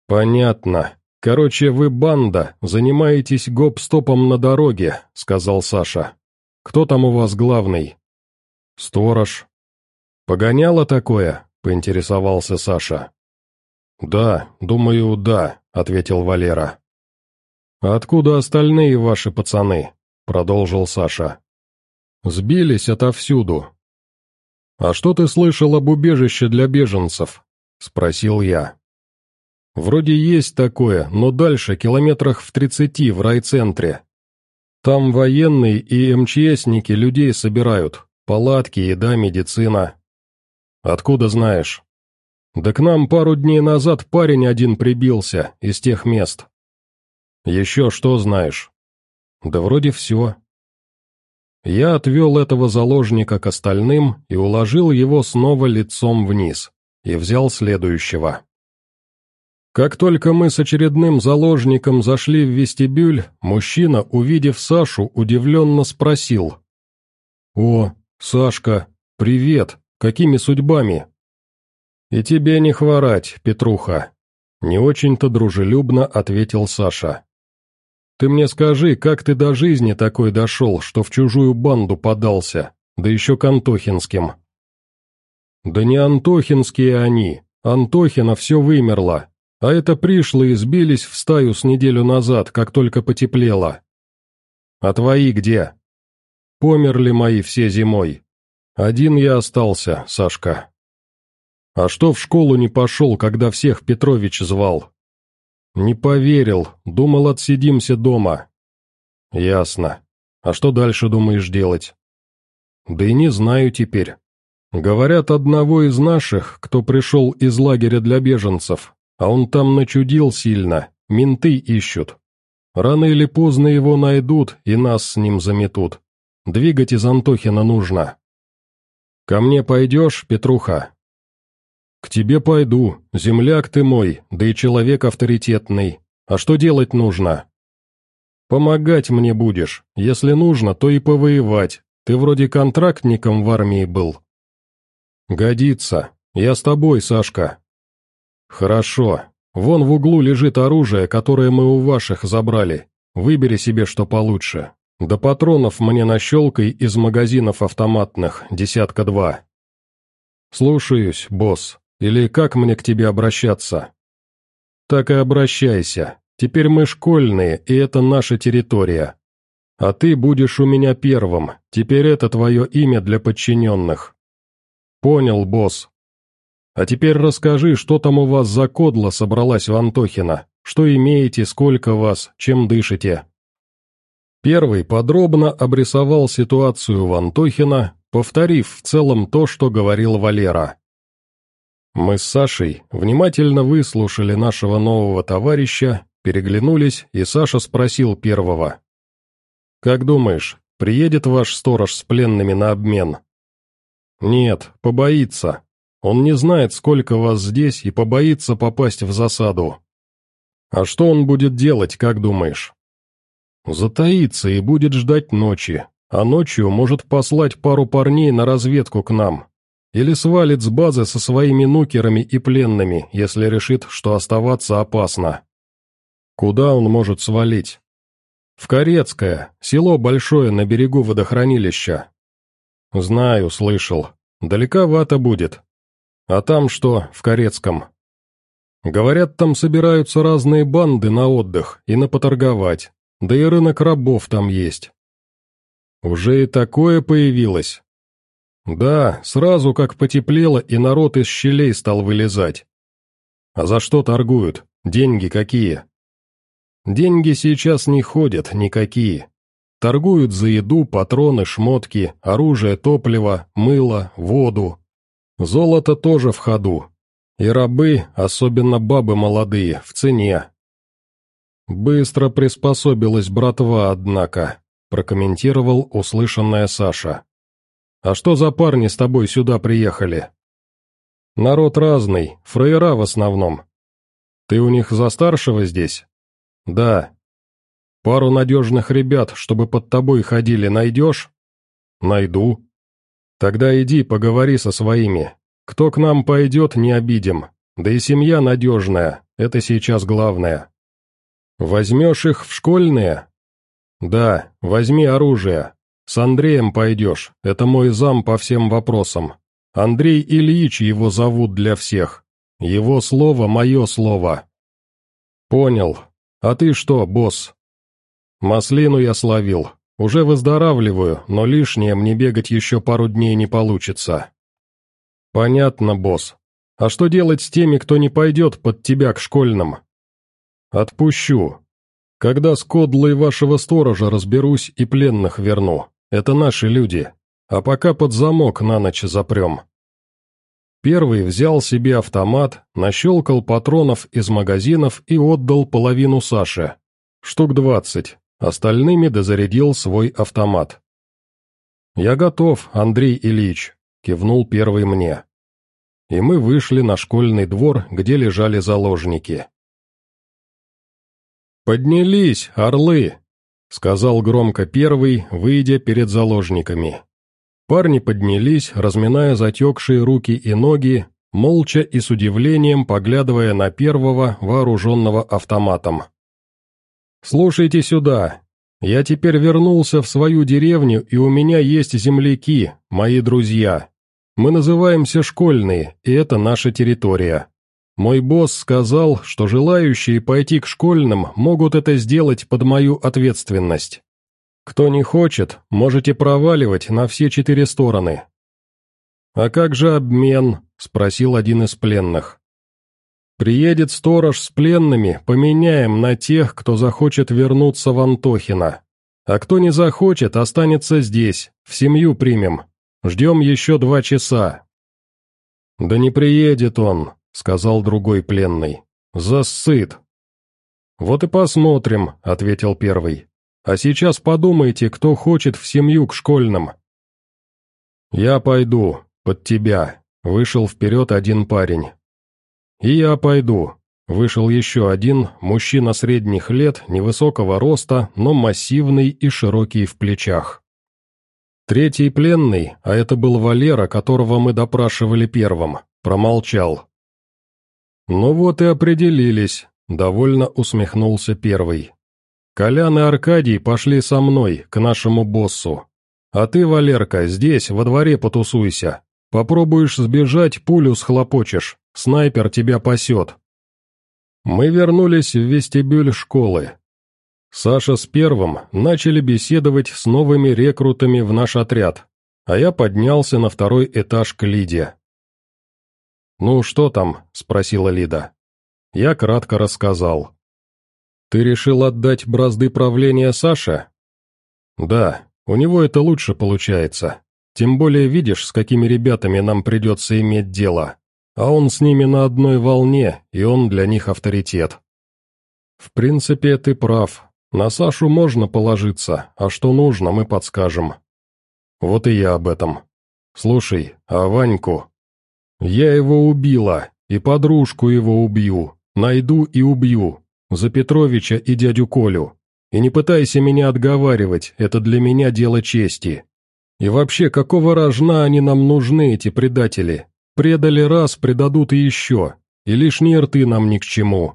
«Понятно. Короче, вы банда, занимаетесь гоп-стопом на дороге», сказал Саша. «Кто там у вас главный?» «Сторож». «Погоняло такое?» — поинтересовался Саша. «Да, думаю, да», — ответил Валера. «А откуда остальные ваши пацаны?» — продолжил Саша. «Сбились отовсюду». «А что ты слышал об убежище для беженцев?» — спросил я. «Вроде есть такое, но дальше, километрах в тридцати, в райцентре. Там военные и МЧСники людей собирают, палатки, еда, медицина». «Откуда знаешь?» «Да к нам пару дней назад парень один прибился из тех мест». «Еще что знаешь?» «Да вроде все». Я отвел этого заложника к остальным и уложил его снова лицом вниз, и взял следующего. Как только мы с очередным заложником зашли в вестибюль, мужчина, увидев Сашу, удивленно спросил. «О, Сашка, привет, какими судьбами?» «И тебе не хворать, Петруха», — не очень-то дружелюбно ответил Саша. Ты мне скажи, как ты до жизни такой дошел, что в чужую банду подался, да еще к Антохинским?» «Да не Антохинские они, Антохина все вымерло, а это пришлые сбились в стаю с неделю назад, как только потеплело. А твои где?» «Померли мои все зимой. Один я остался, Сашка». «А что в школу не пошел, когда всех Петрович звал?» «Не поверил, думал, отсидимся дома». «Ясно. А что дальше думаешь делать?» «Да и не знаю теперь. Говорят, одного из наших, кто пришел из лагеря для беженцев, а он там начудил сильно, менты ищут. Рано или поздно его найдут и нас с ним заметут. Двигать из Антохина нужно». «Ко мне пойдешь, Петруха?» «К тебе пойду, земляк ты мой, да и человек авторитетный. А что делать нужно?» «Помогать мне будешь. Если нужно, то и повоевать. Ты вроде контрактником в армии был». «Годится. Я с тобой, Сашка». «Хорошо. Вон в углу лежит оружие, которое мы у ваших забрали. Выбери себе что получше. До патронов мне нащелкай из магазинов автоматных, десятка два». «Слушаюсь, босс». Или как мне к тебе обращаться?» «Так и обращайся. Теперь мы школьные, и это наша территория. А ты будешь у меня первым, теперь это твое имя для подчиненных». «Понял, босс. А теперь расскажи, что там у вас за кодла собралась в Антохино, что имеете, сколько вас, чем дышите?» Первый подробно обрисовал ситуацию в Антохино, повторив в целом то, что говорил Валера. Мы с Сашей внимательно выслушали нашего нового товарища, переглянулись, и Саша спросил первого. «Как думаешь, приедет ваш сторож с пленными на обмен?» «Нет, побоится. Он не знает, сколько вас здесь, и побоится попасть в засаду». «А что он будет делать, как думаешь?» «Затаится и будет ждать ночи, а ночью может послать пару парней на разведку к нам, или свалит с базы со своими нукерами и пленными, если решит, что оставаться опасно. Куда он может свалить? В Корецкое, село большое на берегу водохранилища. Знаю, слышал. Далековато будет. А там что, в Корецком? Говорят, там собираются разные банды на отдых и на поторговать, да и рынок рабов там есть. Уже и такое появилось. Да, сразу как потеплело, и народ из щелей стал вылезать. А за что торгуют? Деньги какие? Деньги сейчас не ходят никакие. Торгуют за еду, патроны, шмотки, оружие, топливо, мыло, воду. Золото тоже в ходу. И рабы, особенно бабы молодые, в цене. Быстро приспособилась братва, однако, прокомментировал услышанная Саша. «А что за парни с тобой сюда приехали?» «Народ разный, фраера в основном. Ты у них за старшего здесь?» «Да». «Пару надежных ребят, чтобы под тобой ходили, найдешь?» «Найду». Тогда иди поговори со своими. Кто к нам пойдет, не обидим. Да и семья надежная, это сейчас главное. Возьмешь их в школьные? Да, возьми оружие. С Андреем пойдешь, это мой зам по всем вопросам. Андрей Ильич его зовут для всех. Его слово – мое слово. Понял. А ты что, босс? Маслину я словил. Уже выздоравливаю, но лишнее мне бегать еще пару дней не получится. Понятно, босс. А что делать с теми, кто не пойдет под тебя к школьным? Отпущу. Когда с кодлой вашего сторожа разберусь и пленных верну. Это наши люди. А пока под замок на ночь запрем. Первый взял себе автомат, нащелкал патронов из магазинов и отдал половину Саше. Штук двадцать. Остальными дозарядил свой автомат. «Я готов, Андрей Ильич», — кивнул первый мне. И мы вышли на школьный двор, где лежали заложники. «Поднялись, орлы!» — сказал громко первый, выйдя перед заложниками. Парни поднялись, разминая затекшие руки и ноги, молча и с удивлением поглядывая на первого, вооруженного автоматом. «Слушайте сюда. Я теперь вернулся в свою деревню, и у меня есть земляки, мои друзья. Мы называемся Школьные, и это наша территория. Мой босс сказал, что желающие пойти к школьным могут это сделать под мою ответственность. Кто не хочет, можете проваливать на все четыре стороны». «А как же обмен?» – спросил один из пленных. Приедет сторож с пленными, поменяем на тех, кто захочет вернуться в Антохино. А кто не захочет, останется здесь, в семью примем. Ждем еще два часа». «Да не приедет он», — сказал другой пленный. «Засыт». «Вот и посмотрим», — ответил первый. «А сейчас подумайте, кто хочет в семью к школьным». «Я пойду, под тебя», — вышел вперед один парень. «И я пойду». Вышел еще один, мужчина средних лет, невысокого роста, но массивный и широкий в плечах. Третий пленный, а это был Валера, которого мы допрашивали первым, промолчал. «Ну вот и определились», — довольно усмехнулся первый. «Колян и Аркадий пошли со мной, к нашему боссу. А ты, Валерка, здесь, во дворе потусуйся. Попробуешь сбежать, пулю схлопочешь, снайпер тебя пасет. Мы вернулись в вестибюль школы. Саша с первым начали беседовать с новыми рекрутами в наш отряд, а я поднялся на второй этаж к Лиде. «Ну, что там?» – спросила Лида. Я кратко рассказал. «Ты решил отдать бразды правления Саше?» «Да, у него это лучше получается. Тем более видишь, с какими ребятами нам придется иметь дело. А он с ними на одной волне, и он для них авторитет. В принципе, ты прав. На Сашу можно положиться, а что нужно, мы подскажем. Вот и я об этом. Слушай, а Ваньку? Я его убила, и подружку его убью. Найду и убью. За Петровича и дядю Колю. И не пытайся меня отговаривать, это для меня дело чести. И вообще, какого рожна они нам нужны, эти предатели? Предали раз, предадут и еще, и лишние рты нам ни к чему.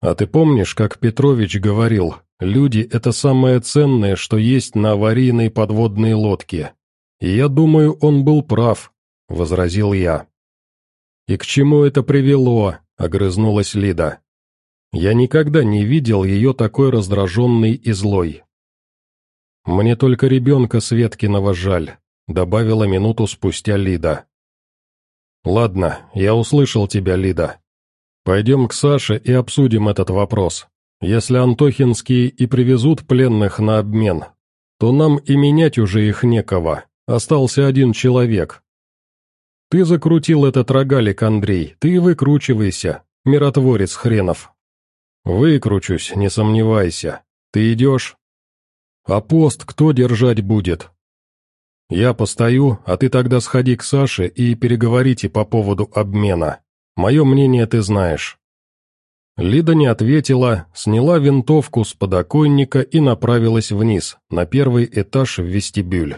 А ты помнишь, как Петрович говорил, люди — это самое ценное, что есть на аварийной подводной лодке? И я думаю, он был прав, — возразил я. «И к чему это привело?» — огрызнулась Лида. Я никогда не видел ее такой раздраженной и злой. «Мне только ребенка Светкиного жаль», — добавила минуту спустя Лида. «Ладно, я услышал тебя, Лида. Пойдем к Саше и обсудим этот вопрос. Если Антохинские и привезут пленных на обмен, то нам и менять уже их некого, остался один человек. Ты закрутил этот рогалик, Андрей, ты выкручивайся, миротворец хренов». «Выкручусь, не сомневайся. Ты идешь?» «А пост кто держать будет?» «Я постою, а ты тогда сходи к Саше и переговорите по поводу обмена. Мое мнение ты знаешь». Лида не ответила, сняла винтовку с подоконника и направилась вниз, на первый этаж в вестибюль.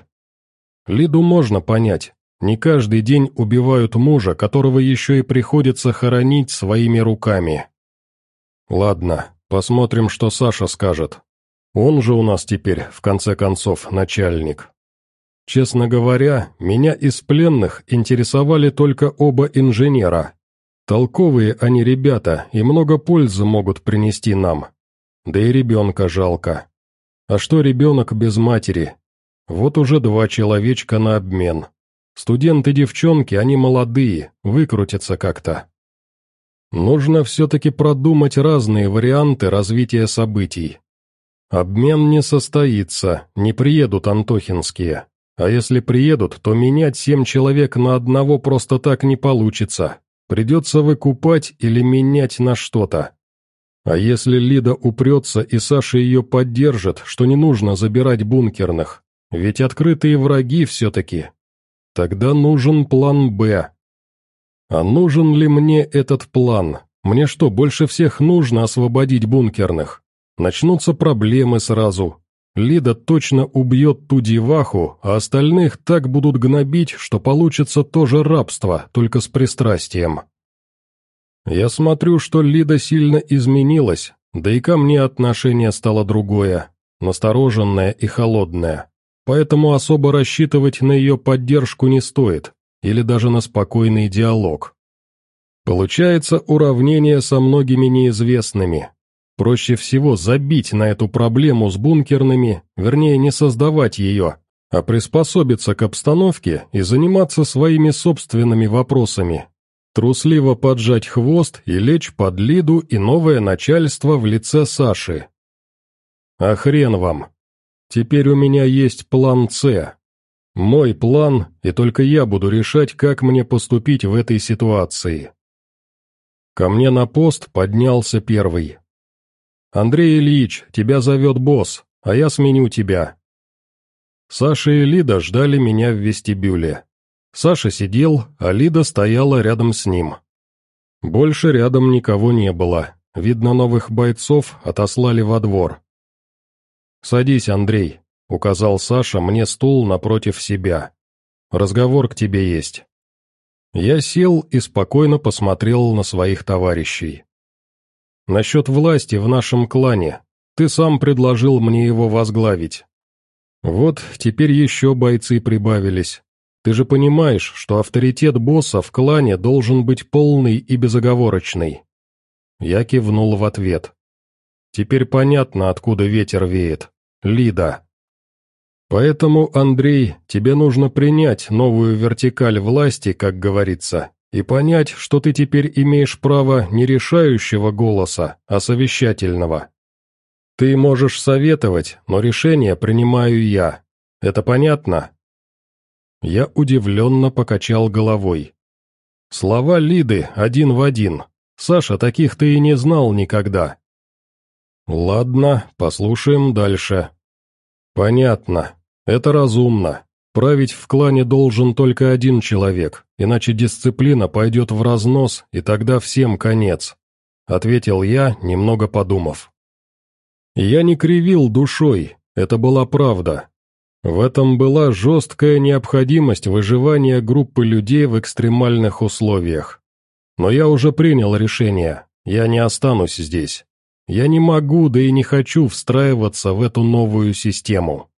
Лиду можно понять. Не каждый день убивают мужа, которого еще и приходится хоронить своими руками. Ладно, посмотрим, что Саша скажет. Он же у нас теперь, в конце концов, начальник. Честно говоря, меня из пленных интересовали только оба инженера. Толковые они ребята и много пользы могут принести нам. Да и ребенка жалко. А что ребенок без матери? Вот уже два человечка на обмен. Студенты-девчонки, они молодые, выкрутятся как-то. Нужно все-таки продумать разные варианты развития событий. Обмен не состоится, не приедут антохинские. А если приедут, то менять семь человек на одного просто так не получится. Придется выкупать или менять на что-то. А если Лида упрется и Саша ее поддержит, что не нужно забирать бункерных, ведь открытые враги все-таки. Тогда нужен план «Б». А нужен ли мне этот план? Мне что, больше всех нужно освободить бункерных? Начнутся проблемы сразу, Лида точно убьет ту деваху, а остальных так будут гнобить, что получится тоже рабство, только с пристрастием. Я смотрю, что Лида сильно изменилась, да и ко мне отношение стало другое, настороженное и холодное. Поэтому особо рассчитывать на ее поддержку не стоит, или даже на спокойный диалог. Получается уравнение со многими неизвестными, Проще всего забить на эту проблему с бункерными, вернее не создавать ее, а приспособиться к обстановке и заниматься своими собственными вопросами. Трусливо поджать хвост и лечь под Лиду и новое начальство в лице Саши. А хрен вам. Теперь у меня есть план «С». Мой план, и только я буду решать, как мне поступить в этой ситуации. Ко мне на пост поднялся первый. «Андрей Ильич, тебя зовет босс, а я сменю тебя». Саша и Лида ждали меня в вестибюле. Саша сидел, а Лида стояла рядом с ним. Больше рядом никого не было, видно, новых бойцов отослали во двор. «Садись, Андрей», — указал Саша мне стул напротив себя. «Разговор к тебе есть». Я сел и спокойно посмотрел на своих товарищей. Насчет власти в нашем клане. Ты сам предложил мне его возглавить. Вот теперь еще бойцы прибавились. Ты же понимаешь, что авторитет босса в клане должен быть полный и безоговорочный. Я кивнул в ответ. Теперь понятно, откуда ветер веет. Лида. Поэтому, Андрей, тебе нужно принять новую вертикаль власти, как говорится, и понять, что ты теперь имеешь право не решающего голоса, а совещательного. Ты можешь советовать, но решение принимаю я. Это понятно?» Я удивленно покачал головой. Слова Лиды один в один. Саша, таких ты и не знал никогда. Ладно, послушаем дальше. Понятно. Это разумно. Править в клане должен только один человек, иначе дисциплина пойдет в разнос, и тогда всем конец», — ответил я, немного подумав. Я не кривил душой, это была правда. В этом была жесткая необходимость выживания группы людей в экстремальных условиях. Но я уже принял решение, я не останусь здесь. Я не могу, да и не хочу встраиваться в эту новую систему.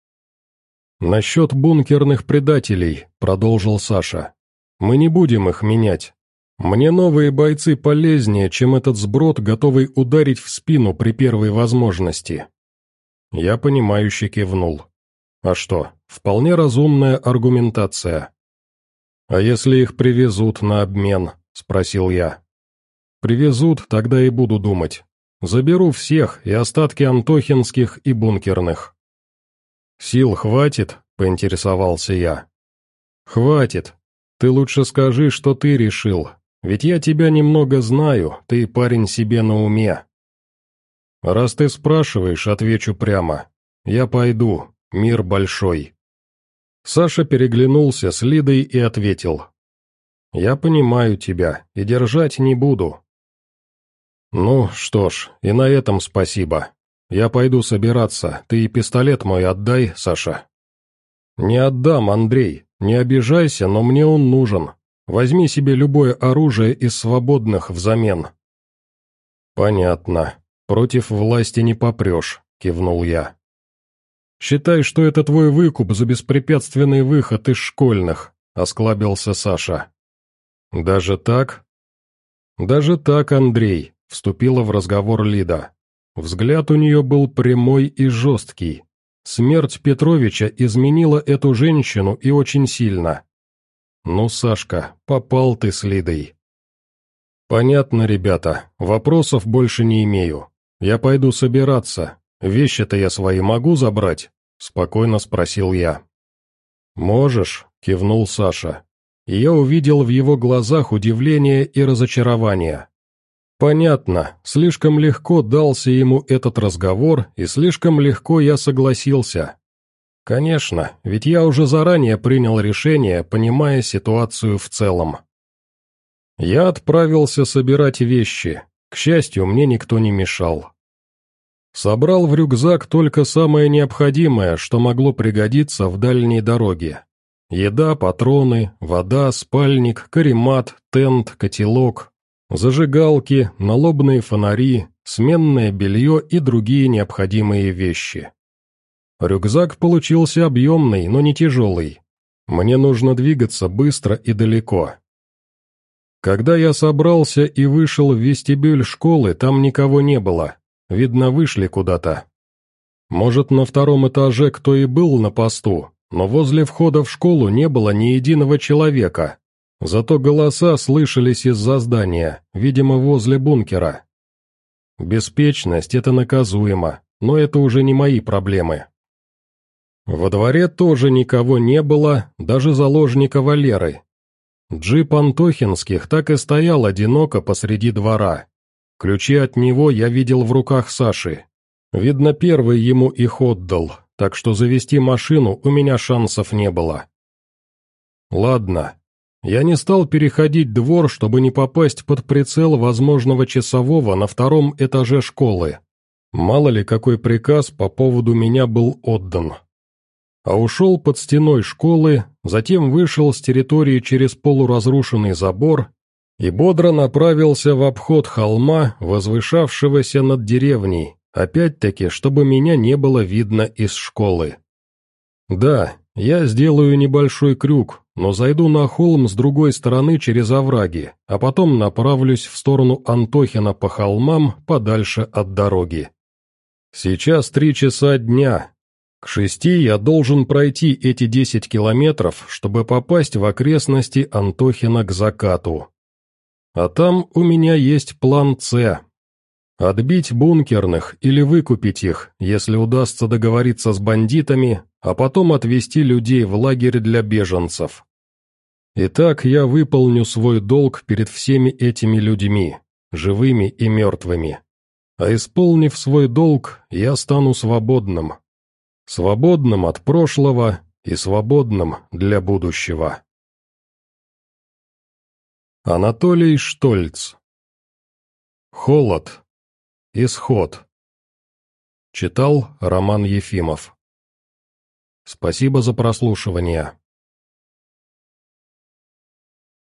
«Насчет бункерных предателей», — продолжил Саша. «Мы не будем их менять. Мне новые бойцы полезнее, чем этот сброд, готовый ударить в спину при первой возможности». Я понимающе кивнул. «А что, вполне разумная аргументация». «А если их привезут на обмен?» — спросил я. «Привезут, тогда и буду думать. Заберу всех, и остатки антохинских, и бункерных. «Сил хватит?» — поинтересовался я. «Хватит. Ты лучше скажи, что ты решил, ведь я тебя немного знаю, ты парень себе на уме». «Раз ты спрашиваешь, отвечу прямо. Я пойду, мир большой». Саша переглянулся с Лидой и ответил. «Я понимаю тебя и держать не буду». «Ну, что ж, и на этом спасибо. «Я пойду собираться, ты и пистолет мой отдай, Саша». «Не отдам, Андрей, не обижайся, но мне он нужен. Возьми себе любое оружие из свободных взамен». «Понятно. Против власти не попрешь», — кивнул я. «Считай, что это твой выкуп за беспрепятственный выход из школьных», — осклабился Саша. «Даже так?» «Даже так, Андрей», — вступила в разговор Лида. Взгляд у нее был прямой и жесткий. Смерть Петровича изменила эту женщину и очень сильно. «Ну, Сашка, попал ты с Лидой». «Понятно, ребята, вопросов больше не имею. Я пойду собираться, «Вещи-то я свои могу забрать?» — спокойно спросил я. «Можешь», — кивнул Саша. И я увидел в его глазах удивление и разочарование. Понятно, слишком легко дался ему этот разговор, и слишком легко я согласился. Конечно, ведь я уже заранее принял решение, понимая ситуацию в целом. Я отправился собирать вещи. К счастью, мне никто не мешал. Собрал в рюкзак только самое необходимое, что могло пригодиться в дальней дороге. Еда, патроны, вода, спальник, каремат, тент, котелок, зажигалки, налобные фонари, сменное белье и другие необходимые вещи. Рюкзак получился объемный, но не тяжелый. Мне нужно двигаться быстро и далеко. Когда я собрался и вышел в вестибюль школы, там никого не было. Видно, вышли куда-то. Может, на втором этаже кто и был на посту, но возле входа в школу не было ни единого человека. Зато голоса слышались из-за здания, видимо, возле бункера. Беспечность — это наказуемо, но это уже не мои проблемы. Во дворе тоже никого не было, даже заложника Валеры. Джип Антохинских так и стоял одиноко посреди двора. Ключи от него я видел в руках Саши. Видно, первый ему их отдал, так что завести машину у меня шансов не было. Ладно. Я не стал переходить двор, чтобы не попасть под прицел возможного часового на втором этаже школы. Мало ли какой приказ по поводу меня был отдан. А ушел под стеной школы, затем вышел с территории через полуразрушенный забор и бодро направился в обход холма, возвышавшегося над деревней, опять-таки, чтобы меня не было видно из школы. Да, я сделаю небольшой крюк, но зайду на холм с другой стороны через овраги, а потом направлюсь в сторону Антохина по холмам, подальше от дороги. Сейчас три часа дня. К шести я должен пройти эти десять километров, чтобы попасть в окрестности Антохина к закату. А там у меня есть план «С». Отбить бункерных или выкупить их, если удастся договориться с бандитами, а потом отвезти людей в лагерь для беженцев. Итак, я выполню свой долг перед всеми этими людьми, живыми и мертвыми. А исполнив свой долг, я стану свободным. Свободным от прошлого и свободным для будущего. Анатолий Штольц. Холод. Исход. Читал Роман Ефимов. Спасибо за прослушивание.